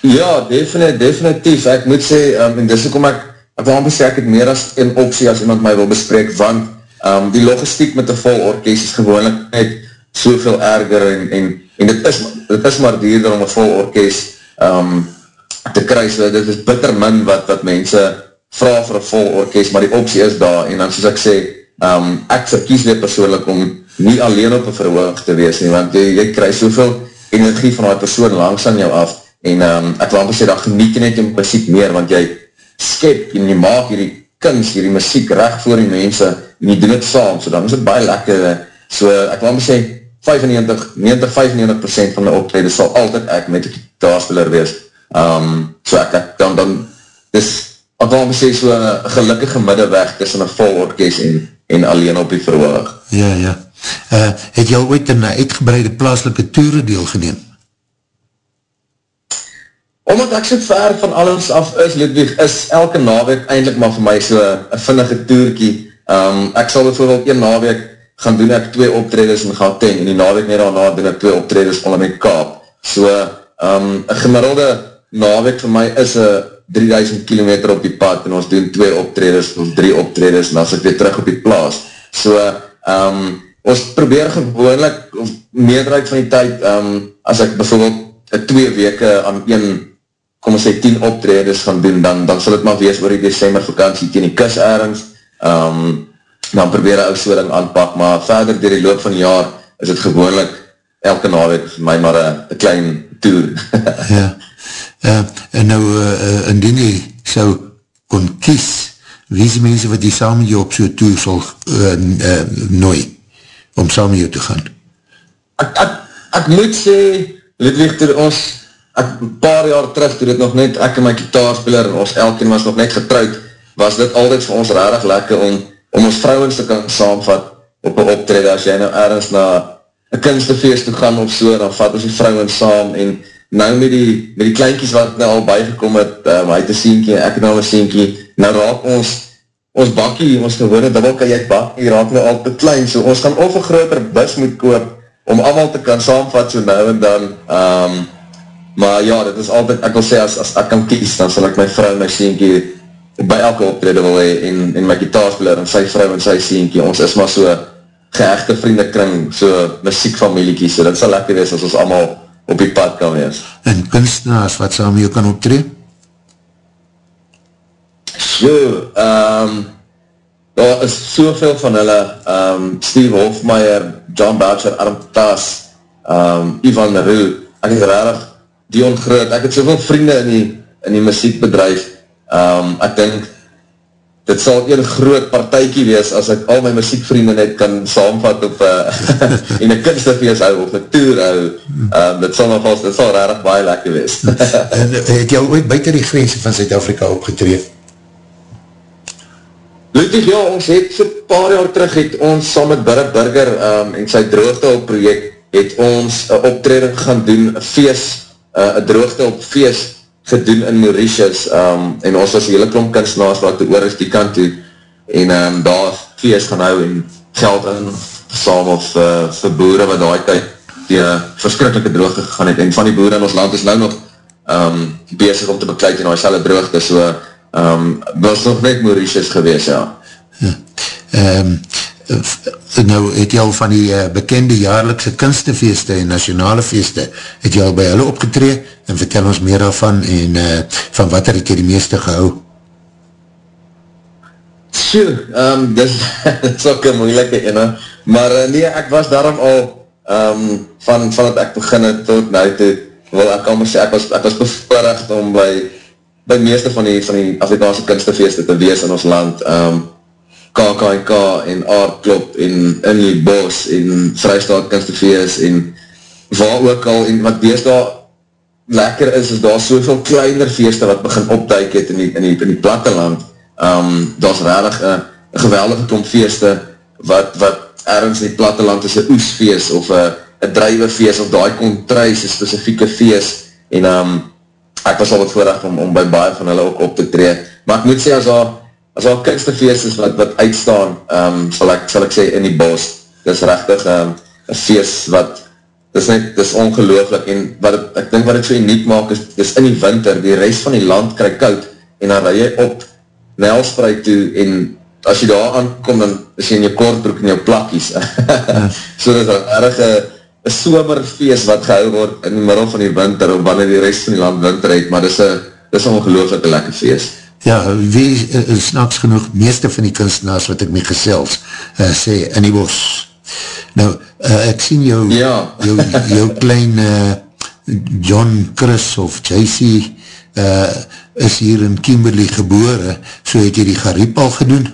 Ja, definitief, definitief. Ek moet sê, um, en dis ook om ek ek wil amper sê ek het meer as een optie as iemand my wil bespreek, want um, die logistiek met een vol orkest is gewoonlik net soveel erger en, en, en dit, is, dit is maar dierder om een vol orkest um, te kry, so dit is bitter min wat, wat mense vraag vir een vol orkest, maar die optie is daar, en dan soos ek sê, um, ek verkies weer persoonlik om nie alleen op een verhoog te wees nie, want jy, jy kry soveel energie van die persoon langs aan jou af, en um, ek wil amper sê, dat geniet jy net jou muziek meer, want jy skep en jy maak hierdie kunst, hierdie muziek recht voor die mense en jy doen het saam, so dan is het baie lekker. So ek wil maar sê 95, 90, 95% van die optrede sal altyd ek met die gitaarspeler wees um, so ek, ek dan, dan dis, ek wil maar sê so een gelukkige middeweg tussen een vol orkest en, en alleen op die verhoog Ja, ja uh, Het jy al ooit in een uitgebreide plaaslike toere deel geneem? Omdat ek so ver van alles af is, Ludwig, is elke naweek eindelijk maar vir my so een vinnige toerkie. Um, ek sal bijvoorbeeld een naweek gaan doen ek twee optreders in Gauteng, en die naweek meer daarna doen ek twee optreders onder my kaap. So, um, een gemiddelde naweek vir my is een 3000 km op die pad, en ons doen twee optreders, of drie optreders, en dan sit weer terug op die plaas. So, um, ons probeer gewoonlik, of meerderheid van die tyd, um, as ek bijvoorbeeld twee weke aan een kom ons sê 10 optreders gaan doen, dan, dan sal het maar wees oor die december vakantie teen die kus ergens, um, dan probeer ek so ding aanpak, maar verder dier die loop van die jaar, is het gewoonlik elke naweek vir my maar een klein tour. ja, uh, en nou, uh, indien jy sou kon kies, wie is die mense wat die saam met jou op so'n tour sal uh, uh, nooi, om saam met jou te gaan? Ek, ek, ek moet sê, Ludwig, toe ons ek, paar jaar terug, toe dit nog net, ek en my kitaarspeler, ons elkeen was nog net getrouwd, was dit altyd vir ons rarig lekker om, om ons vrouwens te kan saamvat op een optrede, as jy nou ergens na een kunstefeest toe gaan of so, dan vat ons die vrouwens saam, en nou met die, met die kleinkies wat nou al bygekom het, um, hy het een sienkie, ek nou een sienkie, nou raak ons, ons bakkie, ons gewone dubbelkajet bakkie, raak nou al te klein, so ons gaan of een groter bus moet koop, om allemaal te kan saamvat so nou en dan, um, Maar ja, dit is altyd, ek wil sê, as, as ek kan kies, dan sal ek my vrou en my sienkie by elke optrede wil hee, en, en my gitaarspeler, en sy vrou en sy sienkie, ons is maar so gehechte vriendekring, so muziekfamiliekie, so dit sal lekker wees as ons allemaal op die pad kan wees. En kunstenaars, wat saam jou kan optree? So, um, daar is soveel van hulle, um, Steve Hofmeyer, John Boucher, Arm Taas, um, Ivan Roe, ek is rarig Dion Groot, ek het soveel vriende in die, in die muziekbedrijf, um, ek denk, dit sal een groot partijkie wees, as ek al my muziekvriende net kan saamvat op uh, in een kunstefeest hou, of een tour hou, um, dit sal nogals, dit sal rarig baie lekker wees. het jy al ooit buiten die grense van Zuid-Afrika opgetreed? Ludwig, ja, ons het so paar jaar terug, het ons saam met Burre Burger um, en sy droogte op project, het ons een optreding gaan doen, een feest, een droogte op feest gedoen in Mauritius um, en ons was hele klomp kunstenaars wat oor is die kant toe. En um, daar feest gaan hou en geld in saam of uh, vir boere wat daar tyd die uh, verskrikkelijke droogte gegaan het. En van die boere in ons land is nou nog um, bezig om te bekleid in die droogte. So um, was nog net Mauritius gewees ja, ja. Um, nou het jy al van die uh, bekende jaarlikse kunstefeeste en nationale feeste, het jy al by hulle opgetree en vertel ons meer daarvan en uh, van wat het jy die meeste gehou? Sjoe, um, dis, dis ook een moeilike ene, maar uh, nee, ek was daarom al, um, van, van het ek begin het tot nou toe, wel ek kan maar sê, ek was, ek was bevoorrecht om by, by meeste van die, van die Afrikaanse kunstefeeste te wees in ons land, um, KKK en Aardklop en In die Bos en Vrystaat kunstefeest en waar ook al, en wat dees daar lekker is, is daar soveel kleiner feeste wat begin opduik het in die, in die, in die platteland, um, daar is rarig een geweldige klomp feeste wat, wat ergens in die platteland is een oesfeest of een drijverfeest of die kontruis, een specifieke feest en um, ek was al wat voorrecht om, om by baie van hulle ook op te tree, maar ek moet sê as al as al kunstefeest is wat, wat uitstaan, um, sal, ek, sal ek sê in die bos, dis rechtig um, een feest wat dis net, dis ongelooflik en wat het, ek dink wat het so uniek maak is, dis in die winter, die rest van die land krijg koud en dan rij jy op Nelspreid toe en as jy daar aankom, dan is jy in jou kortbroek en jou plakkies. so dit is een erge een somerfeest wat gehou word in die middel van die winter, of wanneer die rest van die land winter het, maar dit is een, dit is een ongelooflijke lekker feest. Ja, wie is naaks genoeg, meeste van die kunstenaars wat ek mee gesels, uh, sê, in die bos. Nou, uh, ek sien jou, ja. jou, jou klein uh, John Chris of JC, uh, is hier in Kimberley gebore, so het jy die gariep al gedoen?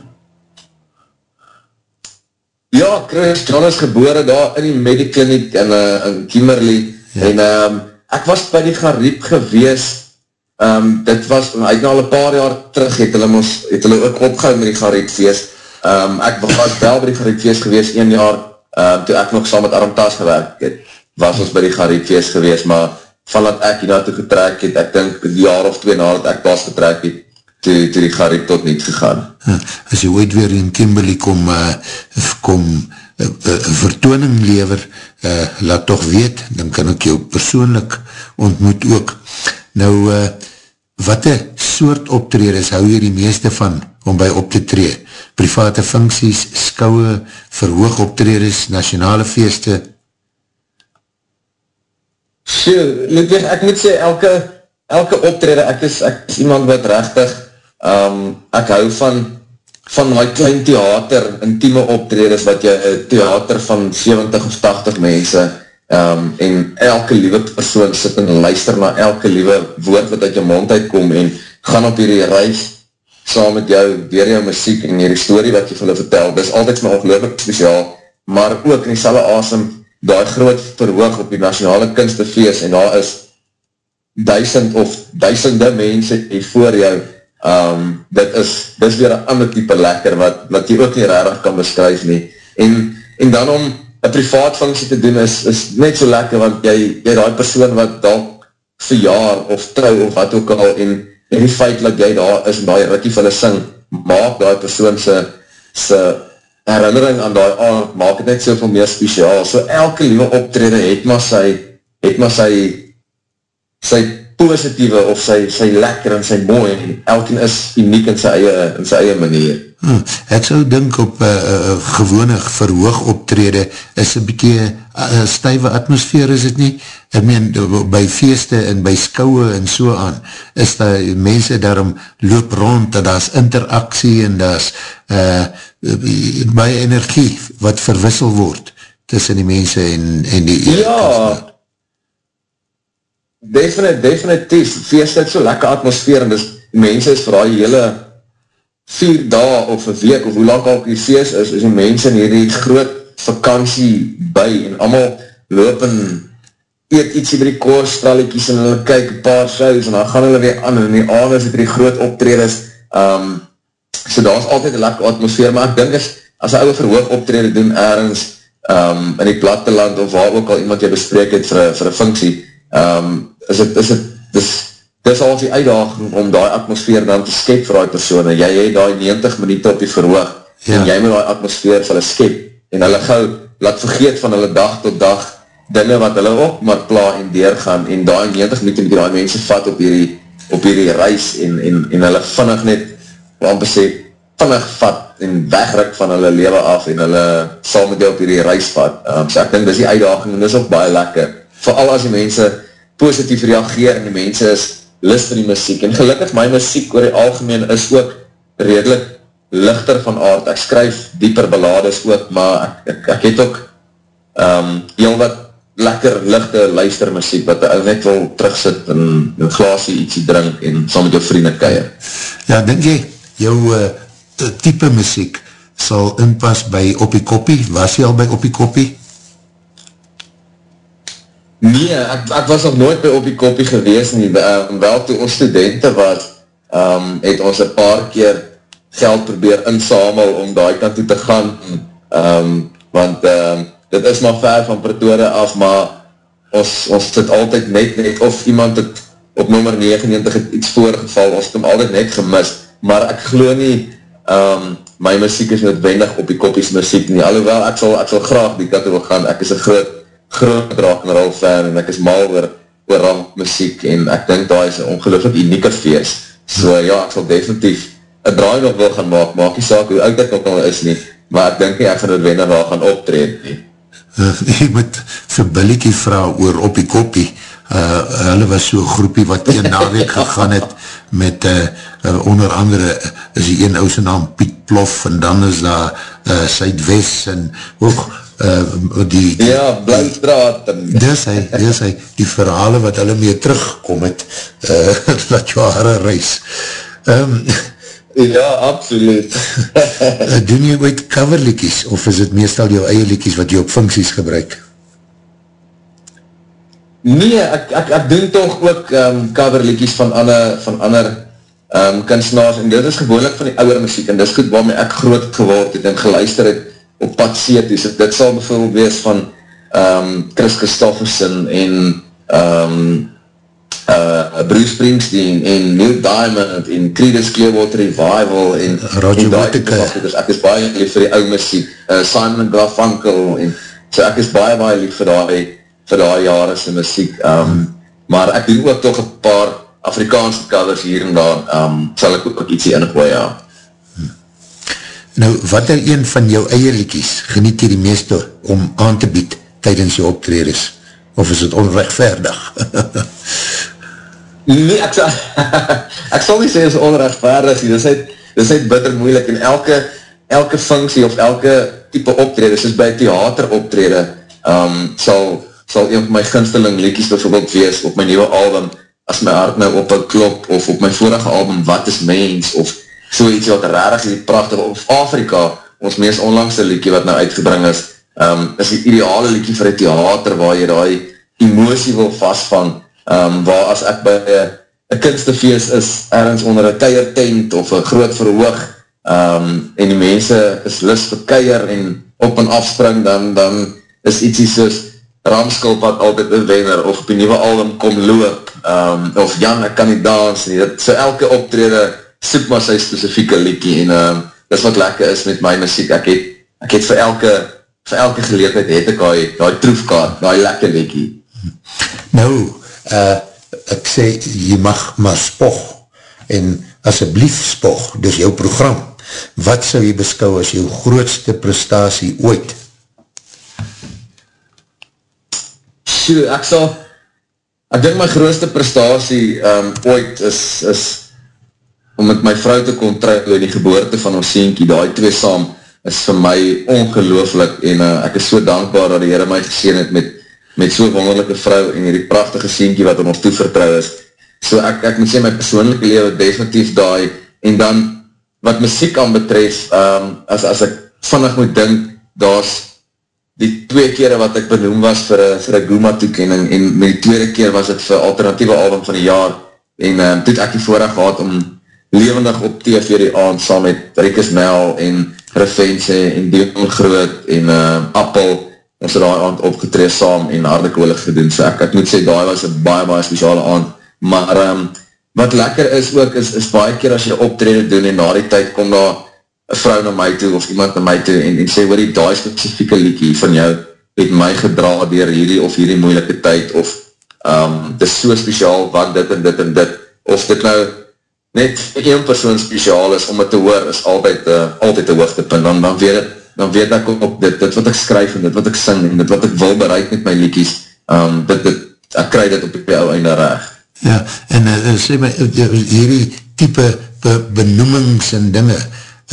Ja, Chris John is gebore daar in die Medikliniek in, uh, in Kimberley, ja. en um, ek was by die gariep gewees, um, dit was, hy het nou al een paar jaar terug, het hulle, mos, het hulle ook opgehou met die gariepfeest, um, ek was wel by die gariepfeest gewees, een jaar, um, toe ek nog saam met Aramtas gewerkt het, was ons by die gariepfeest gewees, maar van dat ek hier naartoe getrek het, ek dink die jaar of twee nadat ek pas getrek het, toe, toe die gariep tot niet gegaan. As jy ooit weer in Kimberley kom, uh, kom uh, uh, vertooning lever, uh, laat toch weet, dan kan ek jou persoonlik ontmoet ook. Nou, uh, wat een soort optreders hou hier die meeste van om by op te tree? Private funksies, skouwe, verhoog optreders, nationale feeste, Sjoe, Ludwig, ek moet sê, elke, elke optrede, ek is, ek is iemand wat rechtig, um, ek hou van, van my klein theater, intieme optredes, wat jy, een theater van 70 of 80 mense, um, en elke liewe persoon sit en luister na elke liewe woord wat uit jou mond uitkom, en gaan op hierdie reis, saam met jou, door jou muziek, en hierdie story wat jy vir hulle vertel, dis altyd my ongelooflik speciaal, maar ook in die selle asem, daar groot verhoog op die nationale kunstefeest en daar is duisend of duisende mense hier voor jou. Um, dit is dit is weer een ander type lekker wat, wat jy ook nie rarig kan beskryf nie. En, en dan om een privaat funksie te doen is, is net so lekker want jy, jy die persoon wat dalk verjaar of trouw of wat ook al en, en die feit dat jy daar is en die rikkie vir hulle sing maak die persoon sy, sy herinnering aan die aard maak het net soveel meer speciaal. So elke liewe optrede het maar sy, het maar sy, sy positieve of sy, sy lekker en sy mooi en elkeen is uniek in sy eie, in sy eie manier. Hmm, ek sou dink op uh, uh, gewone verhoog optrede is een bykie uh, stuive atmosfeer is het nie? Ek meen, by feeste en by skouwe en so aan, is daar mense daarom loop rond en daar is interaksie en daar is uh, baie energie wat verwissel word tussen die mense en, en die... Ja, definitief, definitief, feeste het so lekker atmosfeer en dus mense is vooral die hele vier dae of een week of hoe lang al die feest is, is die mense in hierdie groot vakantie by en allemaal loop en eet ietsie by die koorstralletjies en hulle kyk een paar shows en dan gaan hulle weer aan en die aand is het die groot optreders um, so daar is altyd een lekker atmosfeer, maar ek dink is as ouwe verhoog optrede doen ergens um, in die platteland of waar ook al iemand jy bespreek het vir, een funksie um, is het, is het, is dis al die uitdaging om die atmosfeer dan te skep vir die persoon, en jy het die 90 minuut op die verhoog, ja. en jy moet die atmosfeer vir hulle skep, en hulle gauw laat vergeet van hulle dag tot dag, dinge wat hulle ook maar pla en deurgaan, en die 90 minuut moet die mense vat op hierdie, op hierdie reis, en, en, en hulle vinnig net, want besê, vinnig vat, en wegrik van hulle leven af, en hulle sal met jou op hierdie reis vat, um, so ek denk, dis die uitdaging, en dis ook baie lekker, vooral as die mense positief reageer, en die mense is lust vir die muziek, en gelukkig my muziek oor die algemeen is ook redelijk lichter van aard, ek skryf dieper ballades ook, maar ek, ek, ek het ook um, heel wat lekker lichte luistermuziek, wat ek net wil terugsit en een glasie ietsie drink en saam met jou vrienden keir. Ja, denk jy, jou uh, type muziek sal inpas by Oppie Koppie? Was jy al by Oppie Koppie? Nee, ek, ek was nog nooit by Oppie Koppie gewees nie, um, wel toe ons studenten was, um, het ons een paar keer geld probeer insamel om daar kant toe te gaan, um, want um, dit is maar ver van Pretoria af, maar ons, ons sit altyd net, net, of iemand het op nummer 99 het iets voorgeval, ons het hem altyd net gemist, maar ek glo nie, um, my muziek is noodwendig op die koppies muziek nie, alhoewel ek sal, ek sal graag die kant wil gaan, ek is een groot, groot rock'n'roll fan, en ek is mal oor, oor ramp muziek, en ek denk daar is een ongelooflik unieke feest, so ja, ek sal definitief een draai nog wil gaan maak, maak die saak hoe oud ek nog al is nie, maar ek denk nie, ek gaan noodwendig daar gaan optreden nie. Uh, ek moet vir Billiekie vraag oor op die koppie, uh, hulle was so groepie wat een naweek gegaan het met uh, uh, onder andere is die een ouse naam Piet Plof en dan is daar uh, Suidwest en ook uh, die, die ja, Blauwstraat dis hy, dis hy, die verhale wat hulle mee teruggekom het uh, dat jou haare reis um, Ja, absoluut. Eh, doen jy ooit coverlikies, of is het meestal jou eie likies wat jy op funksies gebruik? Nee, ek, ek, ek doen toch ook um, coverlikies van ander, van ander um, kunstenaars, en dit is gewoonlik van die ouwe muziek, en dit is goed waarmee ek groot geword het en geluister het op pad seeties. Dit sal bijvoorbeeld wees van um, Chris Christofferson en um, uh, Bruce Springsteen en Neil Diamond en Creedence Clearwater Revival en Roger Whittaker ek is baie lief vir die ou muziek uh, Simon Garfunkel en so ek is baie baie lief vir die vir die jare sy muziek um, maar ek doen ook toch een paar Afrikaanse covers hier en daar um, sal ek ook ietsie ingooi ja Nou, wat er een van jou eie liekies geniet jy die meeste om aan te bied tydens jou optreders? Of is het onrechtvaardig? Nee, ek sal, ek sal nie sê is onrechtvaardig, dit is net, dit is net bitter moeilik, en elke, elke funksie of elke type optrede, soos by theater optrede, um, sal, sal een van my ginsteling liedjes bijvoorbeeld wees op my nieuwe album, as my hart nou op een klop, of op my vorige album, Wat is Mens, of so iets wat rarig is, prachtig, of Afrika, ons meest onlangste liedje wat nou uitgebring is, um, is die ideale liedje vir die theater, waar jy die emosie wil vastvang, um, waar as ek by een kunstefeest is, ergens onder een keiertent of een groot verhoog, um, en die mense is lust vir keier en op en afspring, dan, dan is ietsie soos Ramskul wat altyd een wenner, of op die nieuwe album kom loop, um, of Jan, ek kan nie dans nie, dat, so elke optrede soek maar sy specifieke liekie, en um, dis wat lekker is met my muziek, ek het, ek het vir elke, vir elke geleedheid het ek die, die troefkaart, die lekker liekie. Nou, uh, ek sê, jy mag maar spog, en asjeblief spog, dis jou program, wat sal jy beskou as jou grootste prestatie ooit? Sjoe, ek sal, ek denk my grootste prestatie um, ooit is, is om met my vrou te kon trek in die geboorte van ons sienkie, die twee saam, is vir my ongelooflik, en uh, ek is so dankbaar dat die Heere my geseen het met met so'n wonderlijke vrou en die prachtige sienkie wat om ons toevertrouw is. So ek, ek moet sê, my persoonlijke leven definitief daai, en dan, wat muziek aan betref, um, as, as ek vannig moet dink, daar die twee kere wat ek benoem was vir een Guma toekening, en met die tweede keer was het vir alternatieve album van die jaar, en um, toe het ek die voorrecht gehad om levendig op TV die aand saam met Rikus Mel en Revense en Dion Groot en uh, Appel. Ons het daar aand opgetree saam en hardekolig gedoen, so ek, ek moet sê, daar was een baie, baie speciale aand, maar um, wat lekker is ook, is, is baie keer as jy optrede doen en na die tyd kom daar een vrou na my toe, of iemand na my toe, en, en sê, hoor die die specifieke liekie van jou, het my gedra dier hierdie of hierdie moeilike tyd, of um, dit is so speciaal, want dit en dit en dit, of dit nou net een persoon speciaal is, om het te hoor, is altyd, uh, altyd een hoogtepunt, dan, dan weet het, dan weet ek op dit, dit wat ek skryf en dit wat ek sing en dit wat ek wil bereik met my liekies, um, dit, dit, ek kry dit op die ou einde reg. Ja, en uh, sê my, hierdie type be benoemings en dinge,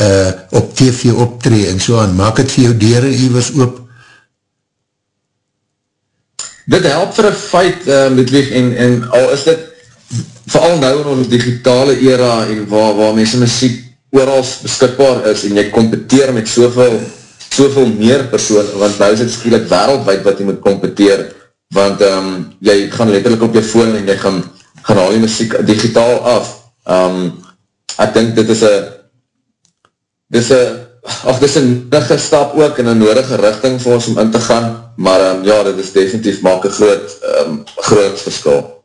uh, op TV optree en so aan, maak het vir jou dere iwers oop? Dit help vir een feit, uh, Ludwig, en, en al is dit vooral nou in ons digitale era en waar, waar mense muziek ooral beskikbaar is en jy competeer met soveel, soveel meer persoon, want nou is het skielik wereldwijd wat jy moet competeer, want um, jy gaan letterlijk op jy phone en jy gaan, gaan al die muziek digitaal af. Um, ek dink dit is een dit is een ach, dit is een nige stap ook in een nodige richting vir ons om in te gaan, maar um, ja, dit is definitief maak een groot, um, groot verskil.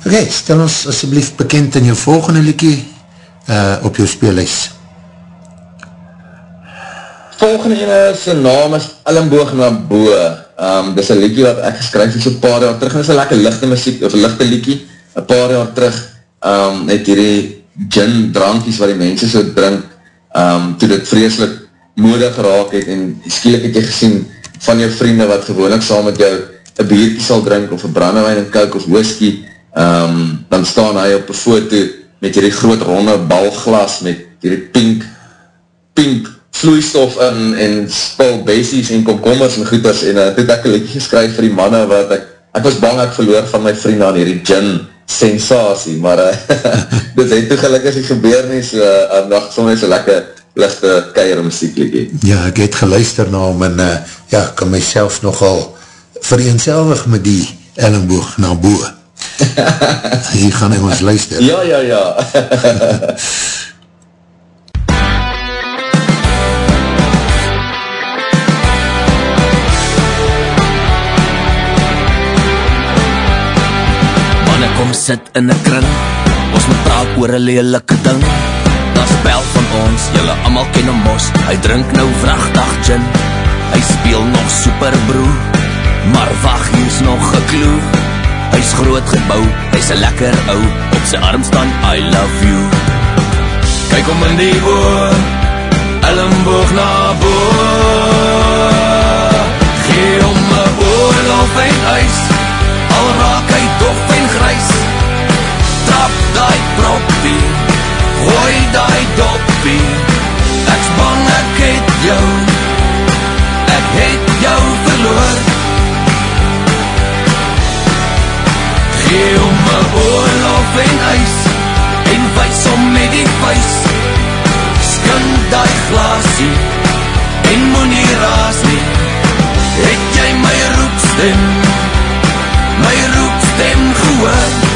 Ok, stel ons asjeblief bekend in jou volgende liekie uh, op jou speellijst. Volgende ene, sy naam is Ellenboog na Boe. Um, dit is een liekie wat ek geskryf is een paar jaar terug, en dit is een lekker lichte muziek, of lichte liekie, een paar jaar terug, um, het hierdie gin drankies wat die mense so drink, um, toe dit vreselik mode geraak het, en skielik het jy gesien van jou vriende wat gewoonlik saam met jou een bierkie sal drink, of een brandewijn en kouk, of whisky, um, dan staan hy op een foto met hierdie groot ronde balglas met hierdie pink pink vloeistof in en spul basies en komkommers en goeders en uh, toe het ek een liedje geskryf vir die manne wat ek, ek was bang ek verloor van my vriend aan hierdie gin sensatie, maar uh, dit het toe gelukkig nie gebeur nie, so uh, aan dag soms so lekker lichte keier muziek liedje. Ja, ek het geluister na hom en uh, ja, kan myself nogal vereenselwig met die Ellenboog na boe. Hier gaan hy ons luister. Ja, ja, ja. Manne kom sit in 'n kring. Ons moet praat oor 'n lelike ding. Daar spel van ons, julle almal ken hom mos. Hy drink nou vragtig gin. Hy speel nog superbroer. Maar wag, hier's nog 'n Hy's groot gebou, hy's 'n lekker ou. Op sy arm staan I love you. Kyk hom in die oë. Ellenboog na bo. Gee hom 'n oorlof en ys. Al raak hy dof en grys. Trap daai proppie. Gooi daai doppie. Ek's bang ek het jou. Ek het jou verloor. Gee hom 'n oorlof en ys en wys hom met die vuis. Skink daai glasie en moenie raas nie. Het jy my roepstem? My roepstem gehoor?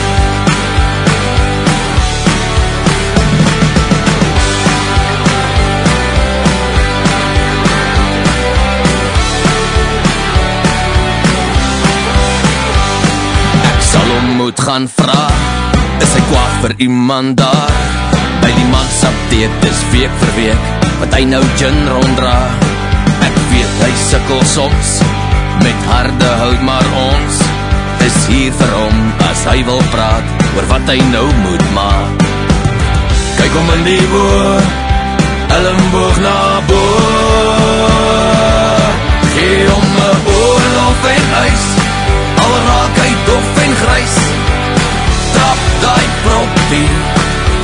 Gaan vra Is hy kwaad vir iemand daar? By die man sapteek dis week vir week Wat hy nou gin ronddra Ek weet hy sikkel soms Met harde houd maar ons. Is hier vir hom as hy wil praat Oor wat hy nou moet maak. Kyk hom in die oor Ellenboog na boor. Gee hom een oorlof en ijs Al raak hy dof en grys proppie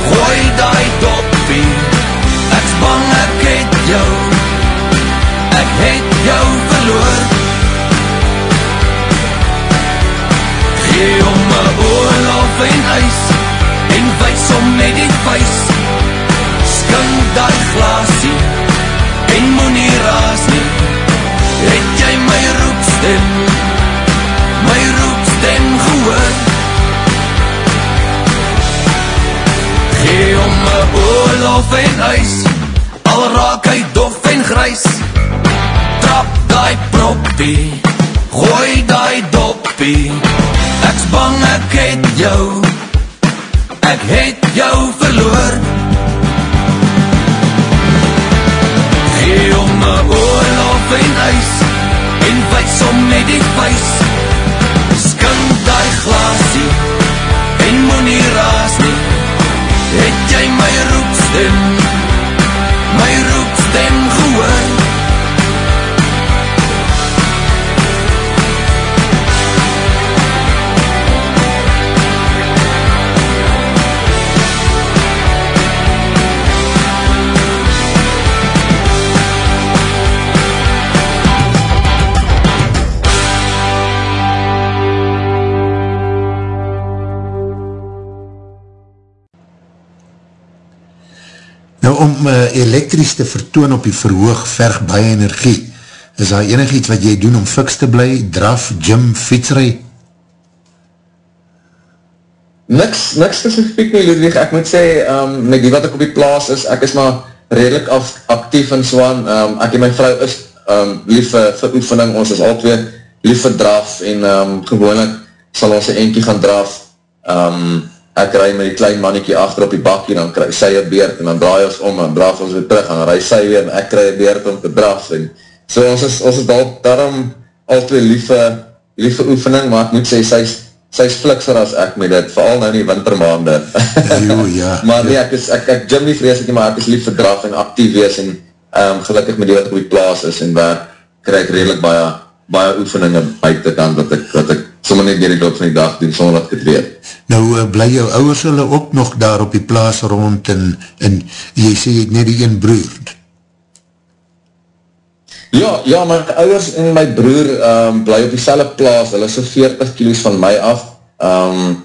Gooi daai doppie Ek's bang ek het jou. Ek het jou verloor. Gee hom een oorlof en ijs En wys hom met die vuis. Skink daai glasie En moenie raas nie. Het jy my roepstem? My roepstem gehoor Gee hom een oorlof en ijs Al raak hy dof en grys. Trap daai proppie Gooi daai doppie. Ek's bang ek het jou Ek het jou verloor. Gee hom een oorlof en ijs En wys hom met die vuis Skink daai glasie om uh, elektries te vertoon op die verhoog verg baie energie. Is daar enig iets wat jy doen om fiks te bly, draf, gym, fietsrij? Niks, niks specifiek nie, Ludwig. Ek moet sê, um, met die wat ek op die plaas is, ek is maar redelijk af, actief en soan. Um, ek en my vrou is um, lief vir, vir oefening, ons is al twee lief vir draf en um, gewoonlik sal ons een eentje gaan draf. Um, ek rij met die klein mannetjie achter op die bakkie, dan krijg sy een beerd, en dan draai ons om, en draf ons weer terug, en dan rij sy weer, en ek krijg een beerd om te draf, en so ons is, ons is daar, daarom al twee lieve, lieve oefening, maar ek moet sê, sy is, sy is flikser as ek met dit, vooral nou in die wintermaande. Jo, ja. maar nee, ek is, ek, ek gym nie vrees nie, maar ek is lief vir draf en actief wees, en um, gelukkig met die wat op die plaas is, en waar krijg ek redelijk baie, baie oefeninge buiten kan, wat ek, wat ek sommer net dier die loop van die dag doen, sonder dat ek het weet. Nou, uh, bly jou ouders hulle ook nog daar op die plaas rond en, en jy sê jy het net die een broer? Ja, ja, my ouders en my broer um, bly op die selle plaas, hulle is so 40 kilo's van my af. Um,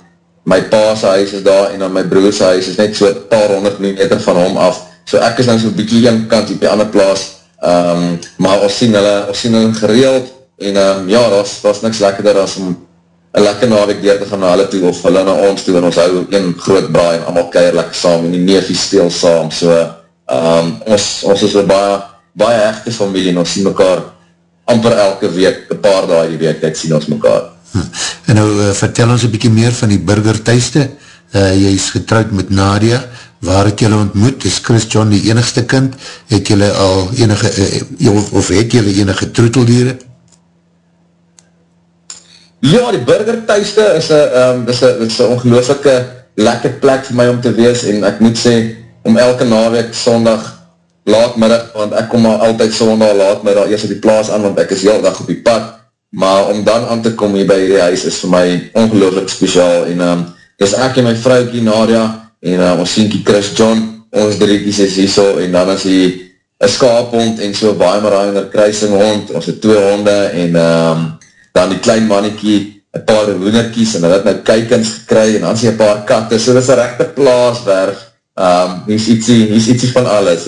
my pa's huis is daar en dan my broer's huis is net so paar honderd meter van hom af. So ek is nou so bykie een kant op die ander plaas, um, maar ons sien hulle, ons sien hulle gereeld en um, ja, dat is niks lekkerder as om een lekker naweek deur te gaan na hulle toe, of hulle na ons toe, en ons hou een groot braai, en allemaal keir lekker saam, en die neefie steel saam, so, um, ons, ons is een baie, baie echte familie, en ons sien mekaar amper elke week, een paar daai die week, dit sien ons mekaar. Hm. En nou, uh, vertel ons een bykie meer van die burger thuiste, uh, jy is getrouwd met Nadia, waar het jylle ontmoet, is Chris John die enigste kind, het jylle al enige, uh, of het jylle enige troeteldieren? Ja, die burger thuiste is een um, is een, is een ongelooflike lekker plek vir my om te wees en ek moet sê, om elke naweek sondag laatmiddag, want ek kom al altyd sondag laatmiddag eerst op die plaas aan, want ek is heel dag op die pad, maar om dan aan te kom hier by die huis is vir my ongelooflik speciaal en um, dis ek en my vrouwkie Nadia en um, ons sienkie Chris John, ons driekies is hier so en dan is hier een skaaphond en so Weimaranger kruising hond, ons het twee honde en um, dan die klein mannetjie, een paar hoenerkies, en hulle het nou kykens gekry, en dan sê een paar katte, so dit is een rechte plaaswerf, um, hier is ietsie, hier is ietsie van alles.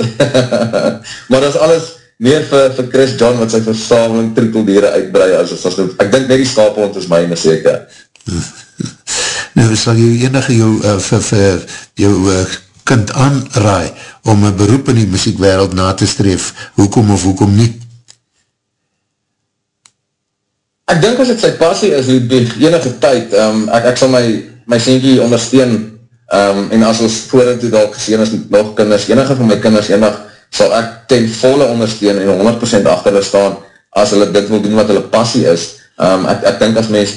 maar dat is alles meer vir, vir Chris John, wat sy versameling trikkeldieren uitbrei, as, as, as, ek dink net die skapehond is myne seker. nou, sal jy enige jou, uh, vir, vir jou uh, kind aanraai, om een beroep in die muziekwereld na te streef, hoekom of hoekom nie? Ek dink as het sy passie is, die enige tyd, um, ek, ek sal my, my sienkie ondersteun, um, en as ons voor en toe dalk geseen is nog kinders, enige van my kinders enig, sal ek ten volle ondersteun en 100% achter hulle staan, as hulle dit wil doen wat hulle passie is. Um, ek, ek dink as mens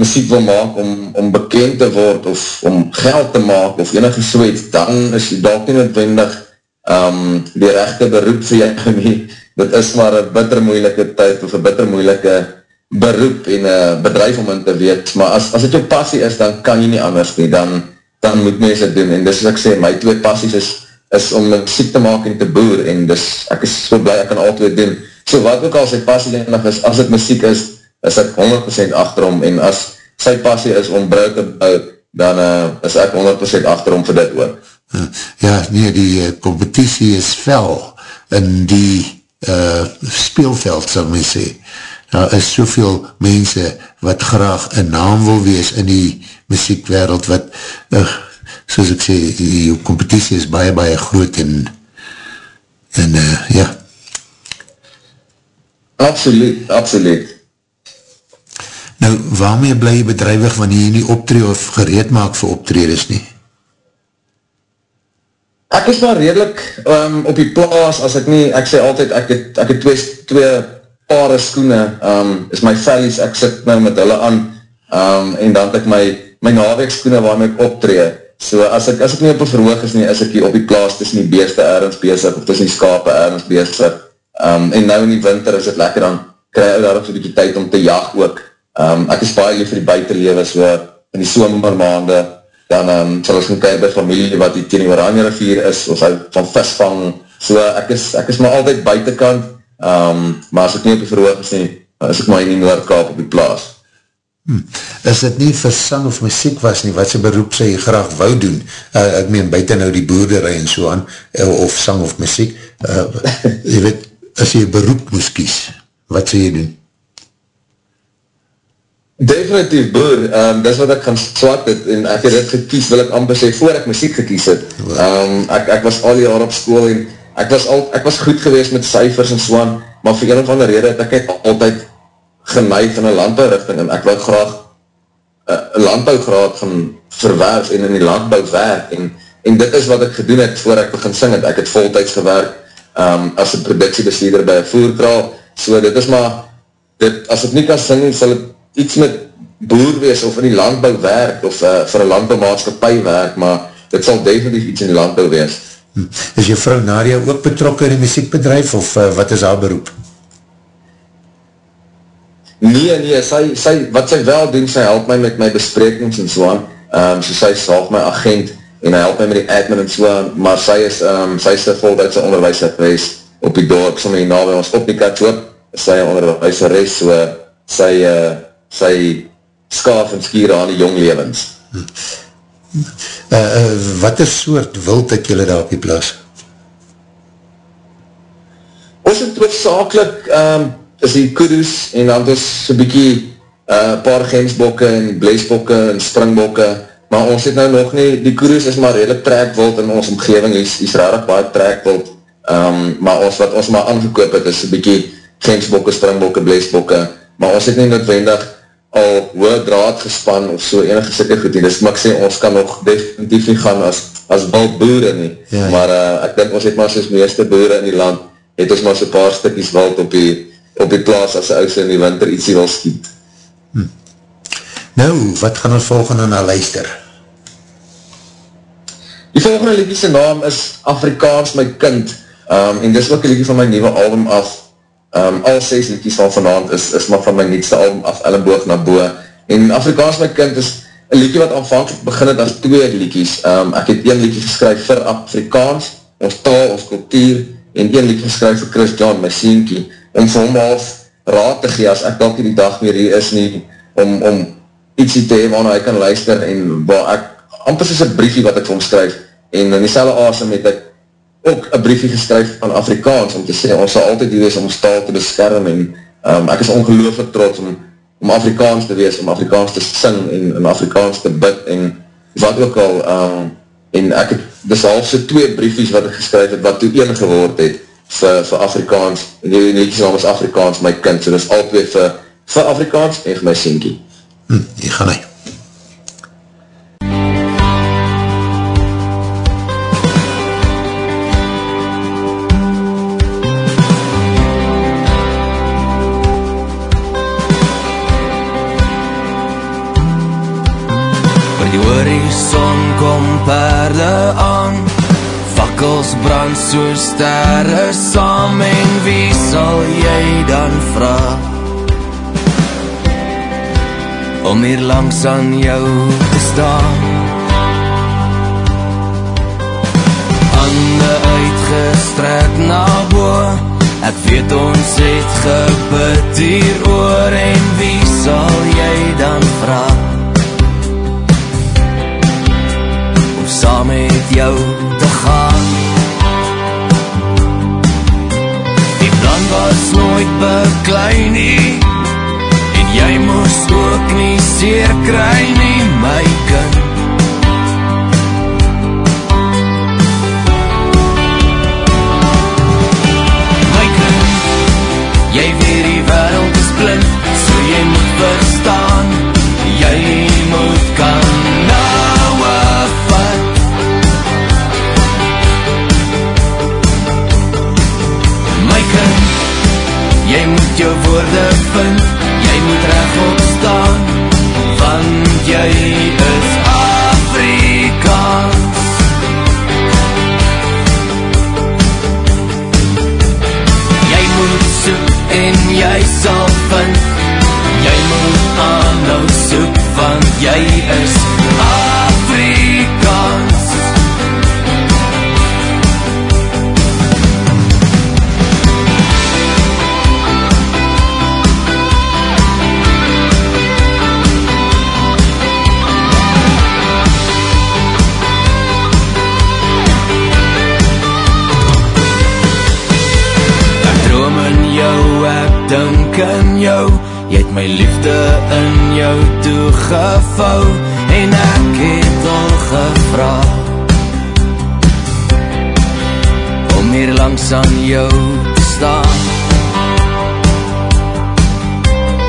muziek wil maak om, om bekend te word, of om geld te maak, of enige soet, dan is jy dalk nie noodwendig um, die rechte beroep vir jy nie. Dit is maar een bitter moeilike tyd, of een bitter moeilike beroep en uh, bedrijf om in te weet, maar as, as het jou passie is, dan kan jy nie anders nie, dan, dan moet mens het doen, en dis as ek sê, my twee passies is, is om muziek te maak en te boer, en dis, ek is so blij, ek kan al twee doen, so wat ook al sy passie nog is, as het muziek is, is ek 100% achterom, en as sy passie is om bruik te bou, dan uh, is ek 100% achterom vir dit ook. Ja, nee, die uh, competitie is fel, in die uh, speelveld, sal my sê, daar is soveel mense wat graag een naam wil wees in die muziekwereld wat, uh, soos ek sê, die competitie is baie, baie groot en, en uh, ja. Absoluut, absoluut. Nou, waarmee bly jy bedrijwig wanneer jy nie optree of gereed maak vir optredes nie? Ek is maar redelijk um, op die plaas, as ek nie, ek sê altyd, ek het, ek het twee, twee paare skoene, um, is my vellies, ek sit nou met hulle aan, um, en dan het ek my, my naweek skoene waarmee ek optree, so as ek, as ek nie op een verhoog is nie, is ek hier op die plaas tussen die beeste ergens bezig, of tussen die skape ergens bezig, um, en nou in die winter is het lekker, dan krijg ek daar ook so die tyd om te jag ook, um, ek is baie lief vir die buitenlewe, so in die somermaande, dan um, sal ons gaan kyk by familie wat die teen die Oranje rivier is, of hy van visvang, so ek is, ek is maar altyd buitenkant, Um, maar as ek nie op die verhoog is nie, is ek maar in die Noordkaap op die plaas. Hmm. Is dit nie vir sang of muziek was nie, wat sy beroep sy graag wou doen? Uh, ek meen, buiten nou die boerderij en so aan, uh, of sang of muziek, uh, jy weet, as jy beroep moes kies, wat sy jy doen? Definitief boer, um, dis wat ek gaan swat het, en ek het dit gekies, wil ek amper sê, voor ek muziek gekies het. Um, ek, ek was al die jaar op school, en ek was, al, ek was goed geweest met cijfers en so aan, maar vir een of andere rede het ek altyd geneig in een landbouwrichting en ek wil graag eh, een uh, landbouwgraad gaan verwerf en in die landbouw werk en, en dit is wat ek gedoen het voor ek begin sing het. Ek het voltijds gewerk um, as een productiebesieder by een voerkraal. So dit is maar, dit, as ek nie kan sing, sal het iets met boer wees of in die landbouw werk of uh, vir een landbouwmaatskapie werk, maar dit sal definitief iets in die landbouw wees. Hm. Is jou vrou Nadia ook betrokken in die muziekbedrijf of uh, wat is haar beroep? Nee, nee, sy, sy, wat sy wel doen, sy help my met my besprekings en so aan, um, so sy salg my agent, en hy help my met die admin en so aan, maar sy is, um, sy is die volduidse onderwijzer geweest op die dorp, so my na by ons op die katjoop, sy onderwijzeres, so sy, uh, sy skaaf en skier aan die jong levens. Uh, uh, wat is soort wild het julle daar op die plaas? Ons het hoofdzakelijk, um, is die kudoes en dan is so'n bykie uh, paar gensbokke en bleesbokke en springbokke, maar ons het nou nog nie, die kudoes is maar redelijk trekwild in ons omgeving, is, is rarig baie trekwild, um, maar ons wat ons maar aangekoop het, is so'n bykie gensbokke, springbokke, bleesbokke, maar ons het nie noodwendig al hoë draad gespan of so enige sikke goed nie, dus maar ek sê, ons kan nog definitief nie gaan as, as waldboere nie, ja, ja. maar uh, ek denk ons het maar soos meeste boere in die land, het ons maar so'n paar stikkies wald op die op die plaas as die ouse in die winter ietsie wil skiet. Hm. Nou, wat gaan ons volgende na luister? Die volgende liedjie naam is Afrikaans my kind um, en dis ook een liedjie van my nieuwe album af um, al ses liedjies van vanavond is, is maar van my nieuwste album af Ellenboog na Boe en Afrikaans my kind is een liedjie wat aanvankelijk begin het as twee liedjies. Um, ek het een liedjie geskryf vir Afrikaans ons taal, ons kultuur en een liedjie geskryf vir Chris John, my sienkie om vir hom half raad te gee, as ek dalk die dag meer hier is nie, om, om ietsie te hee waarna hy kan luister, en waar ek, amper soos een briefie wat ek vir hom skryf, en in die selle asem het ek ook een briefie geskryf van Afrikaans, om te sê, ons sal altyd hier wees om ons taal te beskerm, en um, ek is ongelooflik trots om, om Afrikaans te wees, om Afrikaans te sing, en om Afrikaans te bid, en wat ook al, um, en ek het, dis half so twee briefies wat ek geskryf het, wat toe een geword het, vir, vir Afrikaans, en die netjes naam is Afrikaans, my kind, so dis al twee vir, vir Afrikaans en vir my sienkie. Hm, hier gaan hy. Brand so sterre saam en wie sal jy dan vraag om hier langs aan jou te staan. Hande uitgestrek na boe ek weet ons het gebid hier oor en wie sal jy dan vraag om saam met jou te Plan was nooit beklein nie. En jy moest ook nie seer kry nie, my kind. My kind, jy weet die wereld is blind So jy moet verstaan, jy moet jou woorde vind, jy moet rechtop staan, want jy is Afrikaans. Jy moet soek en jy sal vind, jy moet aanhou soek, want jy is Afrikaans. Ek in jou. Jy het my liefde in jou toegevou En ek het al gevra Om hier langs aan jou te staan.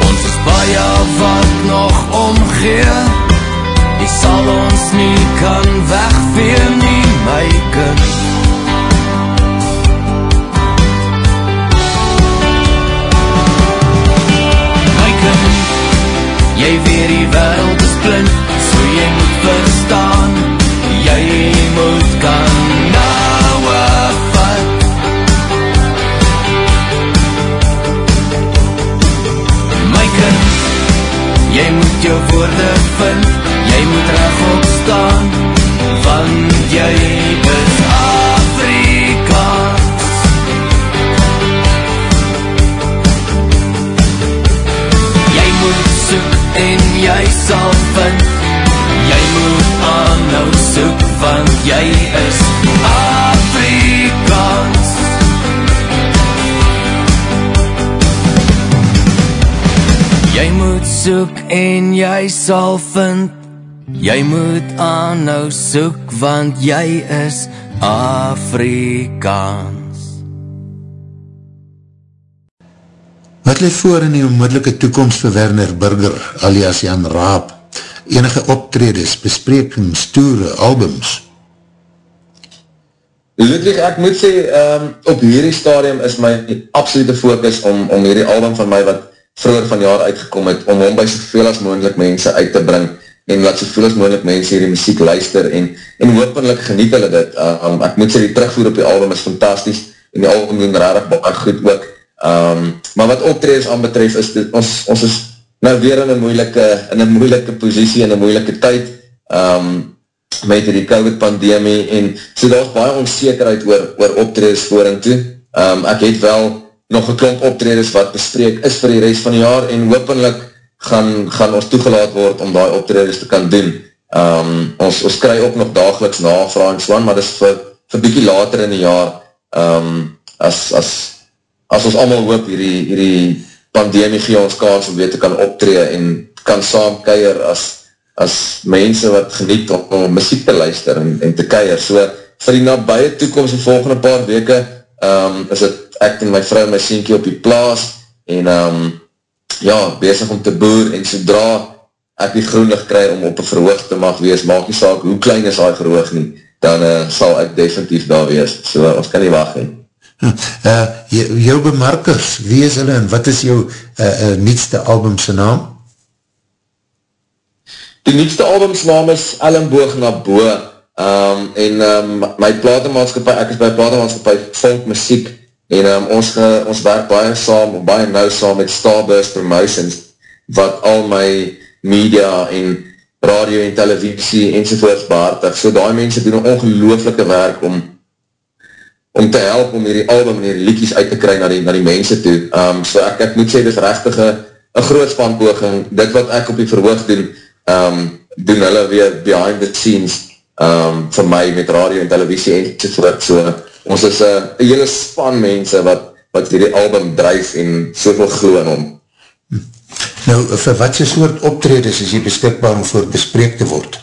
Ons is baie wat nog omgee. Die sal ons nie kan wegvee nie, my kind Jy weer die wereld is blind So jy moet verstaan. Jy moet kan nou vat. My kind Jy moet jou woorde vind. Jy moet recht opstaan Want jy is Afrikaan en jy sal vind. Jy moet aan nou soek want jy is Afrikaans. Jy moet soek en jy sal vind. Jy moet aan nou soek want jy is Afrikaans Wat leef voor in die onmiddellike toekomst vir Werner Burger, alias Jan Raap? Enige optredes, besprekings, toere, albums? Ludwig, ek moet sê, um, op hierdie stadium is my absolute focus om, om hierdie album van my wat vroeger van jaar uitgekom het, om hom by soveel as moendlik mense uit te bring en laat soveel as moendlik mense hierdie muziek luister en, en hoopelik geniet hulle dit. Um, ek moet sê, die terugvoer op die album is fantastisch en die album doen rarig baie goed ook. Um, maar wat optrees aan betref is, dit, ons, ons is nou weer in een moeilike, in een moeilike positie, in een moeilike tyd, um, met die COVID-pandemie, en so daar is baie onzekerheid oor, oor optrees voor en toe. Um, ek het wel nog geklomp optredes wat bespreek is vir die rest van die jaar, en hoopelik gaan, gaan ons toegelaat word om die optredes te kan doen. Um, ons, ons kry ook nog dageliks navraag en swan, maar dit is vir, vir bykie later in die jaar, um, as, as as ons allemaal hoop hierdie, hierdie pandemie gee ons kans om weer te kan optree en kan saam keier as, as mense wat geniet om, om muziek te luister en, en te keier. So vir die nabije toekomst die volgende paar weke um, is het ek en my vrou my sienkie op die plaas en um, ja, bezig om te boer en sodra ek die groenlig kry om op een verhoog te mag wees, maak die saak hoe klein is hy verhoog nie, dan uh, sal ek definitief daar wees. So ons kan nie wacht nie. Uh, jou bemarkers, wie is hulle en wat is jou uh, uh, nietste albumse naam? Die nietste albumse naam is Ellenboog na Boe um, en um, my platemaatskapie, ek is by platemaatskapie Funk Muziek en um, ons, ge, ons werk baie saam, baie nou saam met Starburst Promotions wat al my media en radio en televisie enzovoorts behartig. So die mense doen ongelooflike werk om om te help om hierdie album en hierdie liedjes uit te kry na die, na die mense toe. Um, so ek, ek moet sê, dit is rechtig een groot spanpoging. Dit wat ek op die verhoog doen, um, doen hulle weer behind the scenes um, vir my met radio en televisie en soort. So, ons is een hele span mense wat, wat hierdie album drijf en soveel glo in om. Nou, vir wat sy soort optredes is hier beskikbaar om voor bespreek te word?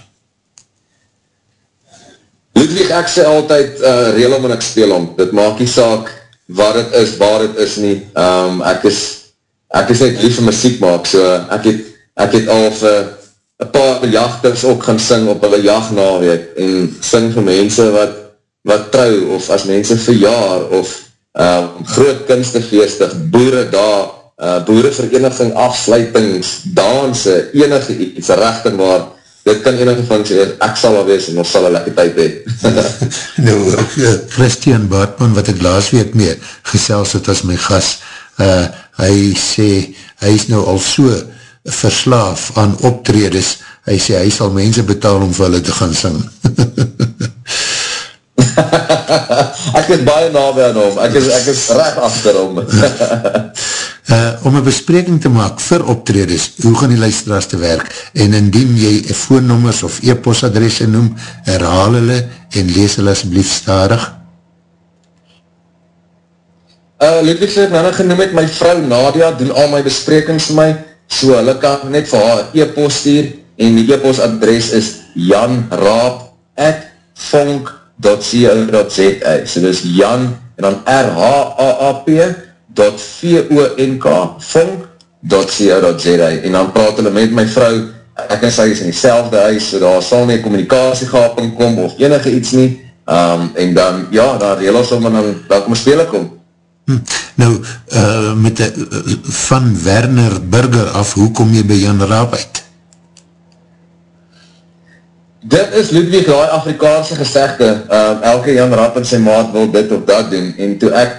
Ludwig, ek sê altyd, uh, reel om en ek speel om. Dit maak nie saak waar het is, waar het is nie. Um, ek is, ek is net lief vir muziek maak, so ek het, ek het al vir een paar jachters ook gaan sing op hulle jachtnaweek en sing vir mense wat, wat trou, of as mense verjaar, of um, groot kunstefeestig, boere daar, uh, boerevereniging, afsluitings, danse, enige iets, rechter maar, dit kan enige van sê, ek sal al wees en ons sal al lekker tyd hee. nou, uh, Christian Bartman, wat ek laas week mee gesels het as my gas, uh, hy sê, hy is nou al so verslaaf aan optredes, hy sê, hy sal mense betaal om vir hulle te gaan sing. ek is baie nabij aan hom, ek is, ek is recht achter hom. uh, om een bespreking te maak vir optredes, hoe gaan die luisteraars te werk? En indien jy voornommers of e-postadresse noem, herhaal hulle en lees hulle asblief starig? uh, Ludwig sê nou genoem het, my vrou Nadia doen al my besprekings vir my, so hulle kan net vir haar e-post stuur, en die e-post adres is janraap at vonk.co.za so dis jan en dan r-h-a-a-p dot v-o-n-k vonk.co.za en dan praat hulle met my vrou. Ek en sy is in die selfde huis so daar sal nie communicatiegaping kom of enige iets nie. Um, en dan ja, daar heel ons om en dan, dan kom spelen kom. Hm, Nou, uh, met die, uh, van Werner Burger af, hoe kom jy by Jan Raap uit? Dit is Ludwig die Afrikaanse gezegde, um, elke Jan Rapp en sy maat wil dit of dat doen, en toe ek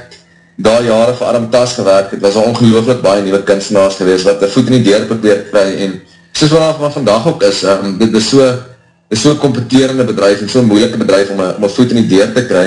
daar jare vir Adam Tas gewerk het, was al ongelooflik baie nieuwe kunstenaars geweest, wat die voet in die deur probeer kry, en soos wat van vandag ook is, um, dit is so, is so competerende bedrijf, en so moeilike bedrijf om een voet in die deur te kry,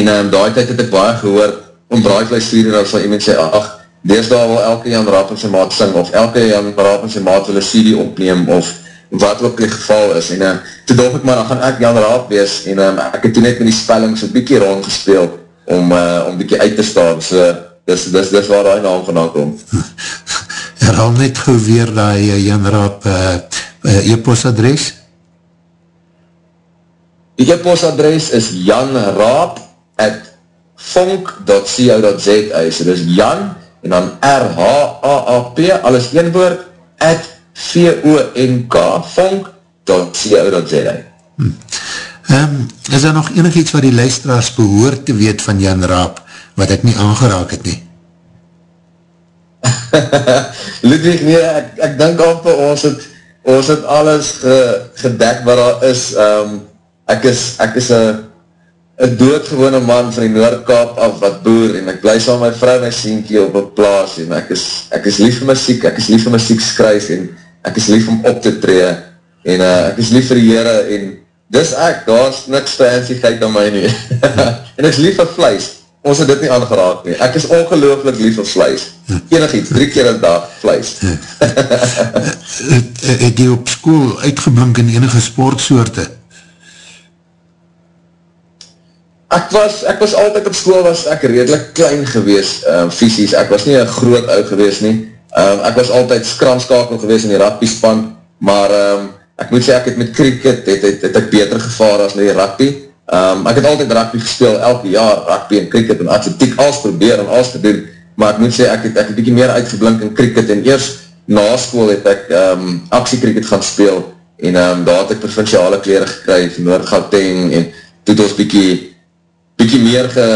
en um, daai tijd het ek baie gehoor, om braaivlees stuur, en dan sal iemand sê, ach, dees daar wil elke Jan Rapp en sy maat sing, of elke Jan Rapp en sy maat wil een CD opneem, of wat ook die geval is, en uh, toe dacht ek maar, dan gaan ek Jan Raap wees, en um, ek het toen net met die spelling so bykie rondgespeeld, om, uh, om bykie uit te staan, so, dis, dis, dis waar die naam vandaan kom. Herhaal net gauw weer die uh, Jan Raap uh, uh, e-postadres? Die e-postadres is janraap at vonk.co.za, so dis jan, en dan r-h-a-a-p, alles een woord, at V-O-N-K vonk.co.za hmm. um, Is daar nog enig iets wat die luisteraars behoor te weet van Jan Raap, wat ek nie aangeraak het nie? Ludwig, nee, ek, ek denk al vir ons het, ons het alles ge, gedek wat daar is. Um, ek is, ek is een een doodgewone man van die Noordkaap af wat boer en ek bly saam my vrou my sienkie op een plaas en ek is, ek is lief vir muziek, ek is lief vir muziek skryf en ek is lief om op te tree en uh, ek is lief vir die Heere en dis ek, daar is niks fancyheid aan my nie. En ek is lief vir vlees ons het dit nie aangeraak nie. Ek is ongelooflik lief vir vlees enig iets, drie keer een dag vlees het, het jy op school uitgeblink in enige sportsoorte? Ek was, ek was altyd op school, was ek redelijk klein gewees, um, fysisk, ek was nie een groot oud gewees nie, um, ek was altyd skramskakel gewees in die rugby span, maar um, ek moet sê, ek het met cricket, het, het, het ek beter gevaar as met die rugby, um, ek het altyd rugby gespeel, elke jaar rugby en cricket en atletiek, alles probeer en alles te doen, maar ek moet sê, ek het, ek het bykie meer uitgeblink in cricket, en eers na school het ek um, actie cricket gaan speel, en um, daar het ek provinciale kleren gekry, van Noord-Gauteng, en toe het ons bykie bykie meer ge,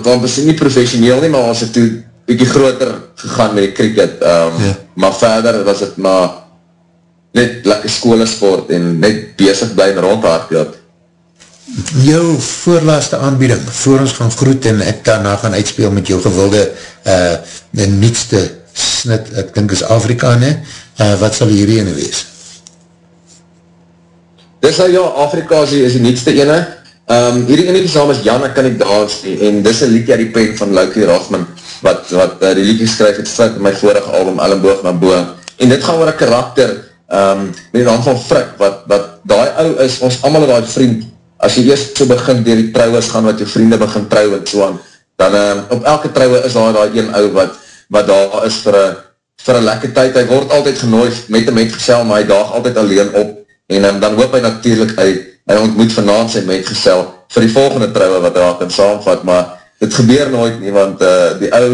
want is nie professioneel nie, maar ons het toe bykie groter gegaan met die cricket, um, ja. maar verder was het maar net lekker skolesport en net bezig bly en rondhaard gehad. Jou voorlaaste aanbieding, voor ons gaan groet en ek daarna gaan uitspeel met jou gewilde uh, nietste snit, ek dink is Afrika, ne? Uh, wat sal hierdie ene wees? Dis nou ja, Afrika is die, is die nietste ene, Um, hierdie ene saam is Jan, ek kan nie dans nie, en dis een liedje uit die pen van Laukie Rothman, wat, wat uh, die liedje skryf het Frik, my vorige album, Ellenboog na Boe, en dit gaan oor een karakter, um, met die naam van Frik, wat, wat daai ou is, ons allemaal daai vriend, as jy eerst so begin dier die trouwens gaan, wat jou vriende begin trouwen, so aan, dan um, op elke trouwe is daar daai een ou, wat, wat daar is vir een, vir een lekker tyd, hy word altyd genooi, met hem uitgesel, maar hy daag altyd alleen op, en um, dan hoop hy natuurlijk, hy, hy ontmoet vanavond sy metgesel vir die volgende trouwe wat hy kan saamvat, maar dit gebeur nooit nie, want uh, die ou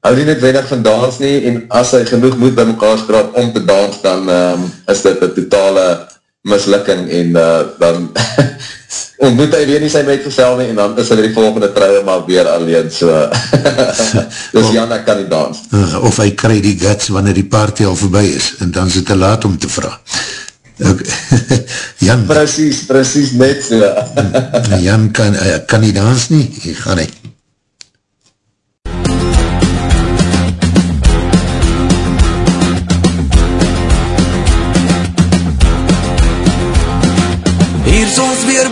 hou nie net weinig van dans nie, en as hy genoeg moet by mekaar skraap om te dans, dan um, is dit een totale mislukking, en uh, dan ontmoet hy weer nie sy metgesel nie, en dan is hy die volgende trouwe maar weer alleen, so dus Jan, ek kan nie dans. Uh, of hy krij die guts wanneer die party al voorbij is, en dan is het te laat om te vraag. Jan, precies, precies net so. Jan kan, kan nie dans nie, hy gaan nie.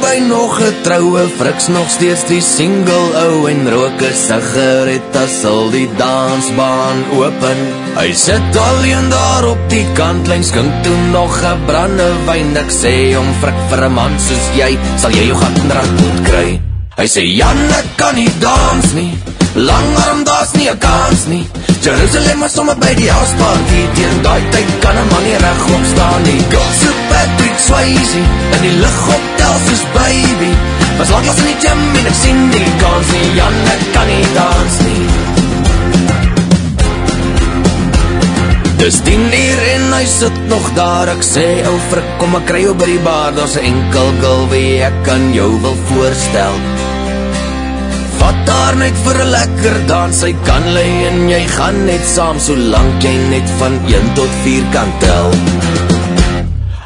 By nog getrouwe friks nog steeds die single ou en rook een sigarette sal die dansbaan open. Hy sit alleen daar op die kantlijn skink toen nog een brande wijn ek sê om frik vir een man soos jy sal jy jou gat in rand moet kry Hy sê Jan, ek kan nie dans nie. Langarm, daas nie een kans nie. Jerusalem is sommer by die houseparty Tegen die tyd kan een man nie recht opstaan nie. God so Patrick Swayze In die lichthoptel soos baby. Was langlas in die gym en ek sien die kans nie. Jan, ek kan nie dans nie. Dis tien uur en hy sit nog daar. Ek sê, ou frik, kom ek kry jou by die bar. Daar's enkel gul wie ek kan jou wil voorstel Vat daar net vir een lekker dans Hy kan lei en jy gaan net saam Solang jy net van 1 tot 4 kan tel.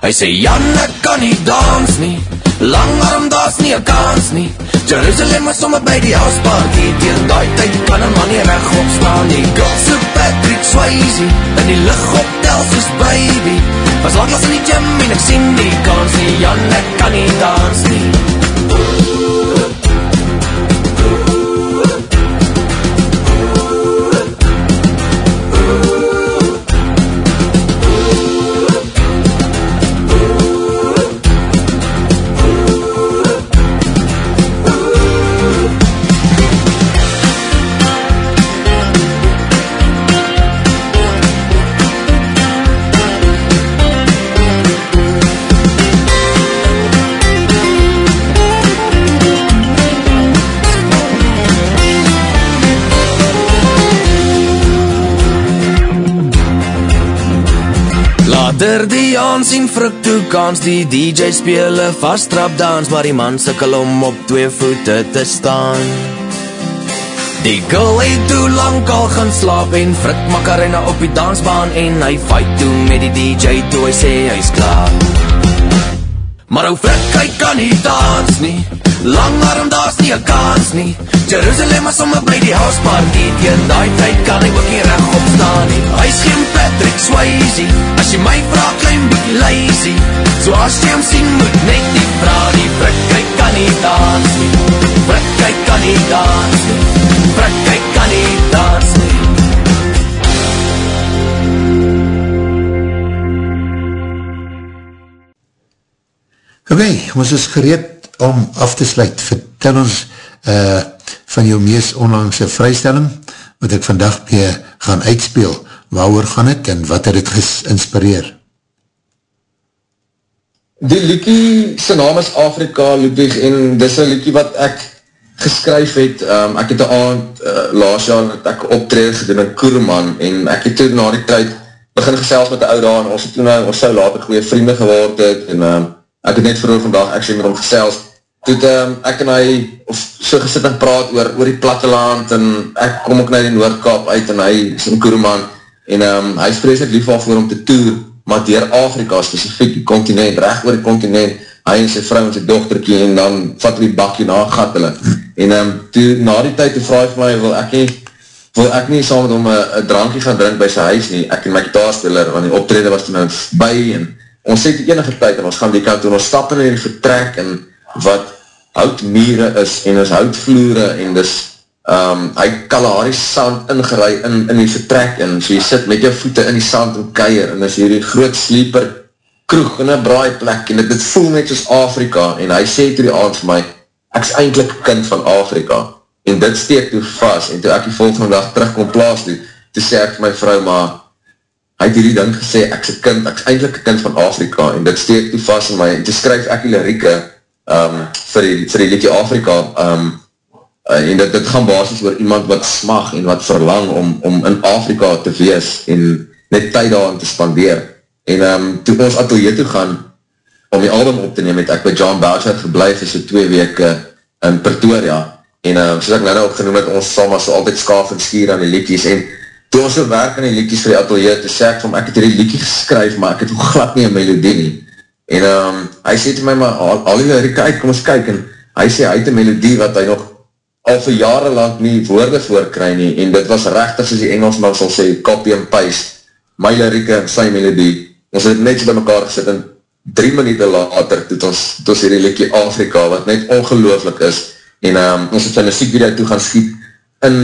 Hy sê Jan ek kan nie dans nie. Langarm daas nie een kans nie. Jerusalem is sommer by die houseparty. Tegen die tyd kan een man nie recht opstaan. Nie God so Patrick Swayze In die licht optel soos baby. Was langlas in die gym en ek sien die kans nie. Jan ek kan nie dans nie Later die aansien frik toe kans Die DJ speel een vasttrap dans Maar die man sikkel om op twee voete te staan. Die girl het toe lang al gaan slaap En frik makarena op die dansbaan En hy fight toe met die DJ Toe hy sê hy is klaar. Maar ou frik, hy kan nie dans nie. Lang arm, daar nie een kans nie Jerusalem is om by die houseparty Tegen die tijd kan hy ook nie recht opstaan nie. Hy is geen Patrick Swayze As jy my vraag, klein bykie lazy So as jy hom sien, moet net die vraag Die frik, hy kan nie dans nie. Frik, hy kan nie dans nie. Frik, hy kan nie dans nie. Oké, okay, ons is gereed om af te sluit. Vertel ons uh, van jou mees onlangse vrystelling, wat ek vandag mee gaan uitspeel. Waar gaan het en wat het het geïnspireer? Die liekie, sy naam is Afrika, Ludwig, en dis een liekie wat ek geskryf het, um, ek het een aand uh, laas jaar dat ek optred gedoen in Koerman, en ek het toen na die tijd begin gesels met die oude aan, ons het toen nou, ons sou later goeie vriende geword het, en um, ek het net vroeger vandag actually met hom gesels, toe het um, ek en hy of so gesit en praat oor, oor die platteland en ek kom ook na die Noordkap uit en hy is een koerman en um, hy is vreselik lief voor om te toer, maar dier Afrika specifiek die continent, recht oor die continent, hy en sy vrou en sy dochterkie en dan vat die bakje na gat hulle. En um, toe, na die tyd toe vraag my, wil ek nie wil ek nie saam met hom een drankje gaan drink by sy huis nie, ek en my gitaarspeler, want die optrede was toen nou by en ons het enige tyd en ons gaan die kant toe, ons stap in die vertrek en wat houtmere is en is houtvloere en dis um, hy Kalahari sand ingerei in, in die vertrek en so jy sit met jou voete in die sand en keier en is hier die groot sleeper kroeg in een braaiplek en dit, dit voel net soos Afrika en hy sê toe die aand vir my ek is eindelijk kind van Afrika. En dit steek toe vast en toe ek die volgende dag terugkom plaas toe, toe sê ek vir my vrou maar hy het hierdie ding gesê, ek is kind, ek is eindelijk kind van Afrika, en dit steek toe vast in my, en toe skryf ek die lirieke um, vir die, vir die liedje Afrika, um, en dit, dit gaan basis oor iemand wat smag en wat verlang om, om in Afrika te wees, en net tyd daar te spandeer, en um, toe ons atelier toe gaan, om die album op te neem, het ek by John Bouchard geblijf, is so twee weke in Pretoria, en um, soos ek nou nou opgenoem het, ons sal maar so altyd skaaf en skier aan die liedjes, en toe ons so werk aan die liedjes vir die atelier, toe sê ek van, ek het hier die liedje geskryf, maar ek het ook glad nie een melodie nie. En um, hy sê te my, maar al, al die lirieke uit, kom ons kyk, en hy sê, hy het een melodie wat hy nog al vir jare lang nie woorde voorkry nie, en dit was rechtig soos die Engelsman sal sê, copy and paste, my lirieke en sy melodie. Ons het net so by mekaar gesit, en drie minuut later, toe ons, toe ons hier die liedje Afrika, wat net ongelooflik is, en um, ons het sy muziekvideo toe gaan skiet, in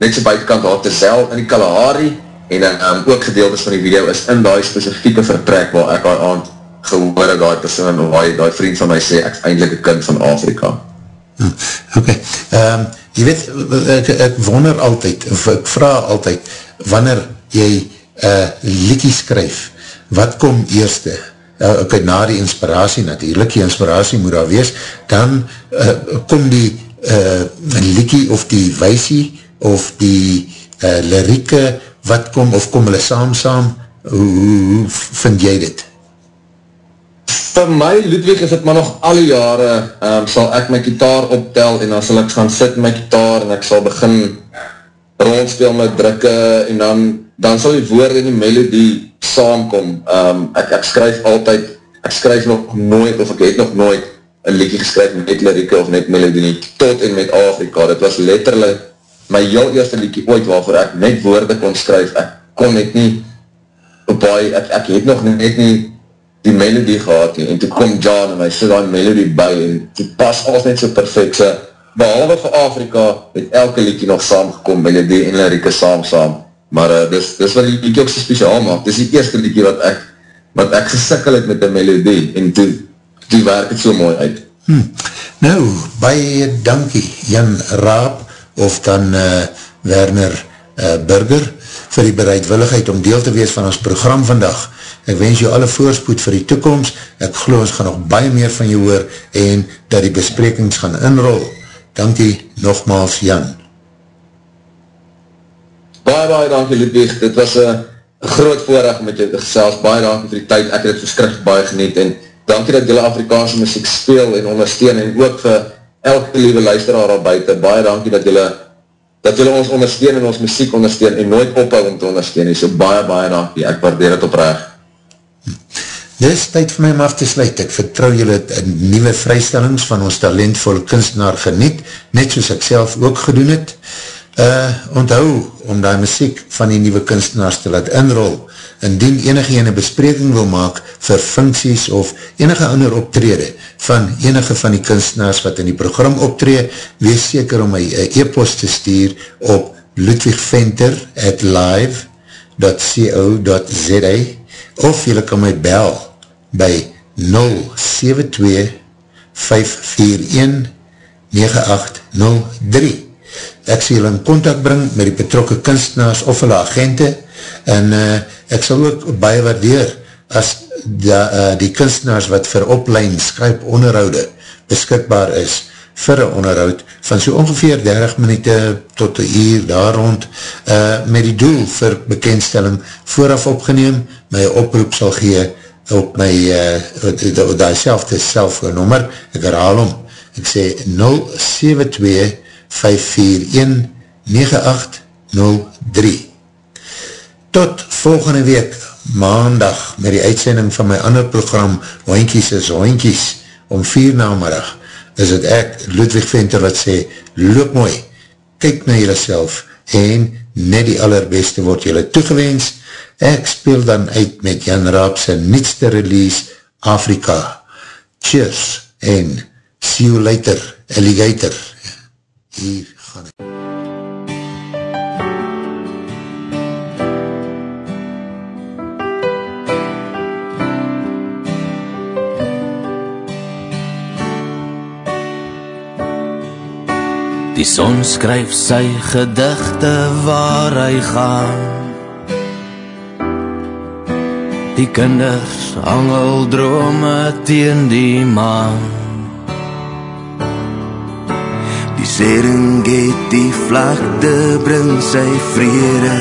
net so buitenkant daar te zel in die Kalahari. En um, ook gedeeltes van die video is in die specifieke vertrek waar ek al aand gehoor het die persoon en waar die vriend van my sê ek is eindelijk een kind van Afrika. Hm, ok, um, jy weet, ek, ek wonder altyd, of ek vraag altyd, wanneer jy uh, liekie skryf, wat kom eerste? Uh, ok, na die inspiratie natuurlijk, die inspiratie moet daar wees, dan uh, kom die uh, liekie of die weisie, of die uh, lirieke, wat kom, of kom hulle saam saam, hoe, hoe, hoe vind jy dit? Vir my, Ludwig, is het maar nog al die jare, um, sal ek my kitaar optel, en dan sal ek gaan sit my kitaar, en ek sal begin rondspeel met drukke, en dan, dan sal die woord en die melodie saamkom. Um, ek, ek skryf altyd, ek skryf nog nooit, of ek het nog nooit, een liedje geskryf met lirieke of net melodie nie, tot en met Afrika. Dit was letterlijk my heel eerste liedje ooit waarvoor ek net woorde kon skryf. Ek kon net nie, baie, ek, ek het nog net nie die melodie gehad nie, en toe kom John en hy sê die melodie by, en die pas alles net so perfect, so, behalve vir Afrika, het elke liedje nog saamgekom, melodie en lirieke saam saam, maar uh, dis, dis wat die liedje ook so speciaal maak, dis die eerste liedje wat ek, wat ek gesikkel het met die melodie, en toe, toe werk het so mooi uit. Hmm. Nou, baie dankie, Jan Raap, of dan uh, Werner uh, Burger, vir die bereidwilligheid om deel te wees van ons program vandag, Ek wens jou alle voorspoed vir die toekomst. Ek geloof ons gaan nog baie meer van jou hoor en dat die besprekings gaan inrol. Dankie nogmaals Jan. Baie, baie dankie Ludwig. Dit was een groot voorrecht met jou gesels. Baie dankie vir die tyd. Ek het het verskrikt baie geniet en dankie dat jylle Afrikaanse muziek speel en ondersteun en ook vir elke lieve luisteraar al buiten. Baie dankie dat jylle dat jylle ons ondersteun en ons muziek ondersteun en nooit ophou om te ondersteun. So baie, baie dankie. Ek waardeer het oprecht. Dit is tyd vir my om af te sluit. Ek vertrouw julle nieuwe vrystellings van ons talentvolle kunstenaar geniet, net soos ek self ook gedoen het. Uh, onthou om die muziek van die nieuwe kunstenaars te laat inrol. Indien enige ene bespreking wil maak vir funksies of enige ander optrede van enige van die kunstenaars wat in die program optree, wees seker om my e-post te stuur op ludwigventer at live.co.za of jylle kan my bel by 072-541-9803. Ek sal jylle in contact bring met die betrokke kunstenaars of hulle agente en uh, ek sal ook baie waardeer as da, uh, die kunstenaars wat vir oplein skryp onderhoude beskikbaar is vir een onderhoud van so ongeveer 30 minuute tot een uur daar rond uh, met die doel vir bekendstelling vooraf opgeneem my oproep sal gee op my uh, die selfde selfoonnummer, ek herhaal om, ek sê 072-541-9803 Tot volgende week, maandag, met die uitsending van my ander program, Hoinkies is Hoinkies, om vier namiddag, is het ek, Ludwig Venter, wat sê, loop mooi, kyk na jylle self, en net die allerbeste word jylle toegewenst, Ek speel dan uit met Jan Raapse nietste release Afrika. Cheers en see you later, alligator. Hier gaan ek. Die son skryf sy gedigte waar hy gaan Die kinders hangel drome teen die maan. Die Serengeti vlakte bring sy vrede.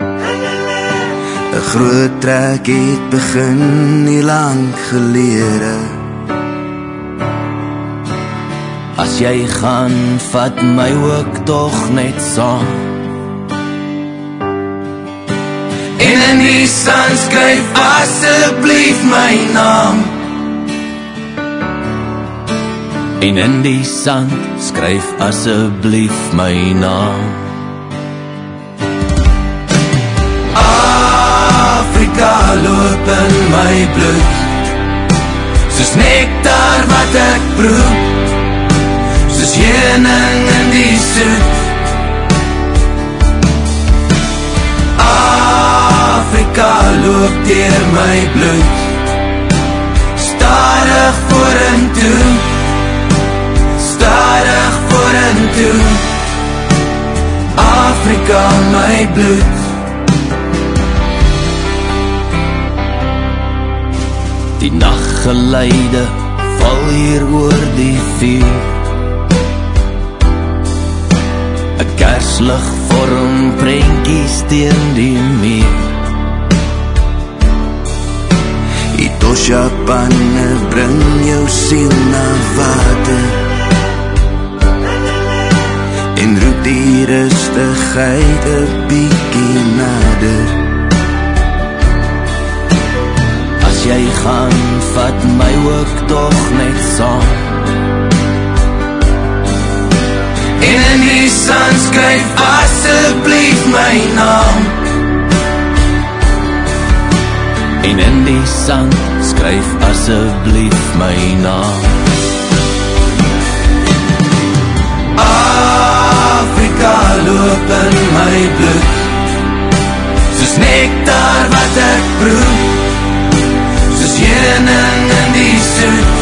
Een groot trek het begin nie lang gelede. As jy gaan, vat my ook toch net saam in die sand skryf asseblief my naam. En in die sand skryf asseblief my naam. Afrika loop in my bloed Soos nektar wat ek proef Soos jening in die soet Afrika loop dier my bloed. Starig voor en toe toe Afrika my bloed. Die nachtgeleide val hier oor die vuur. Een kerslig vorm prentjies teen die meer Die tosjapanne bring jou siel na water En roep die rustigheid een bykie nader. As jy gaan, vat my ook toch net saam. En in die sand skryf asseblief my naam. En in die sand skryf asseblief my naam. Afrika loop in my bloed. Soos nektar wat ek proef Soos jening in die soet.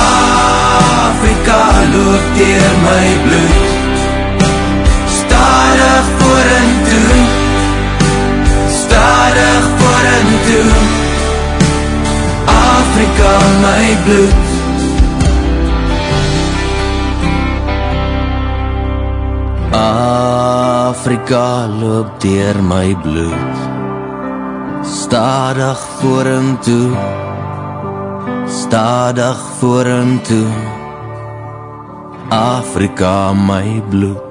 Afrika loop dier my bloed En toe. Afrika my bloed. Afrika loop dier my bloed. Stadig voor en toe Stadig voor en toe Afrika my bloed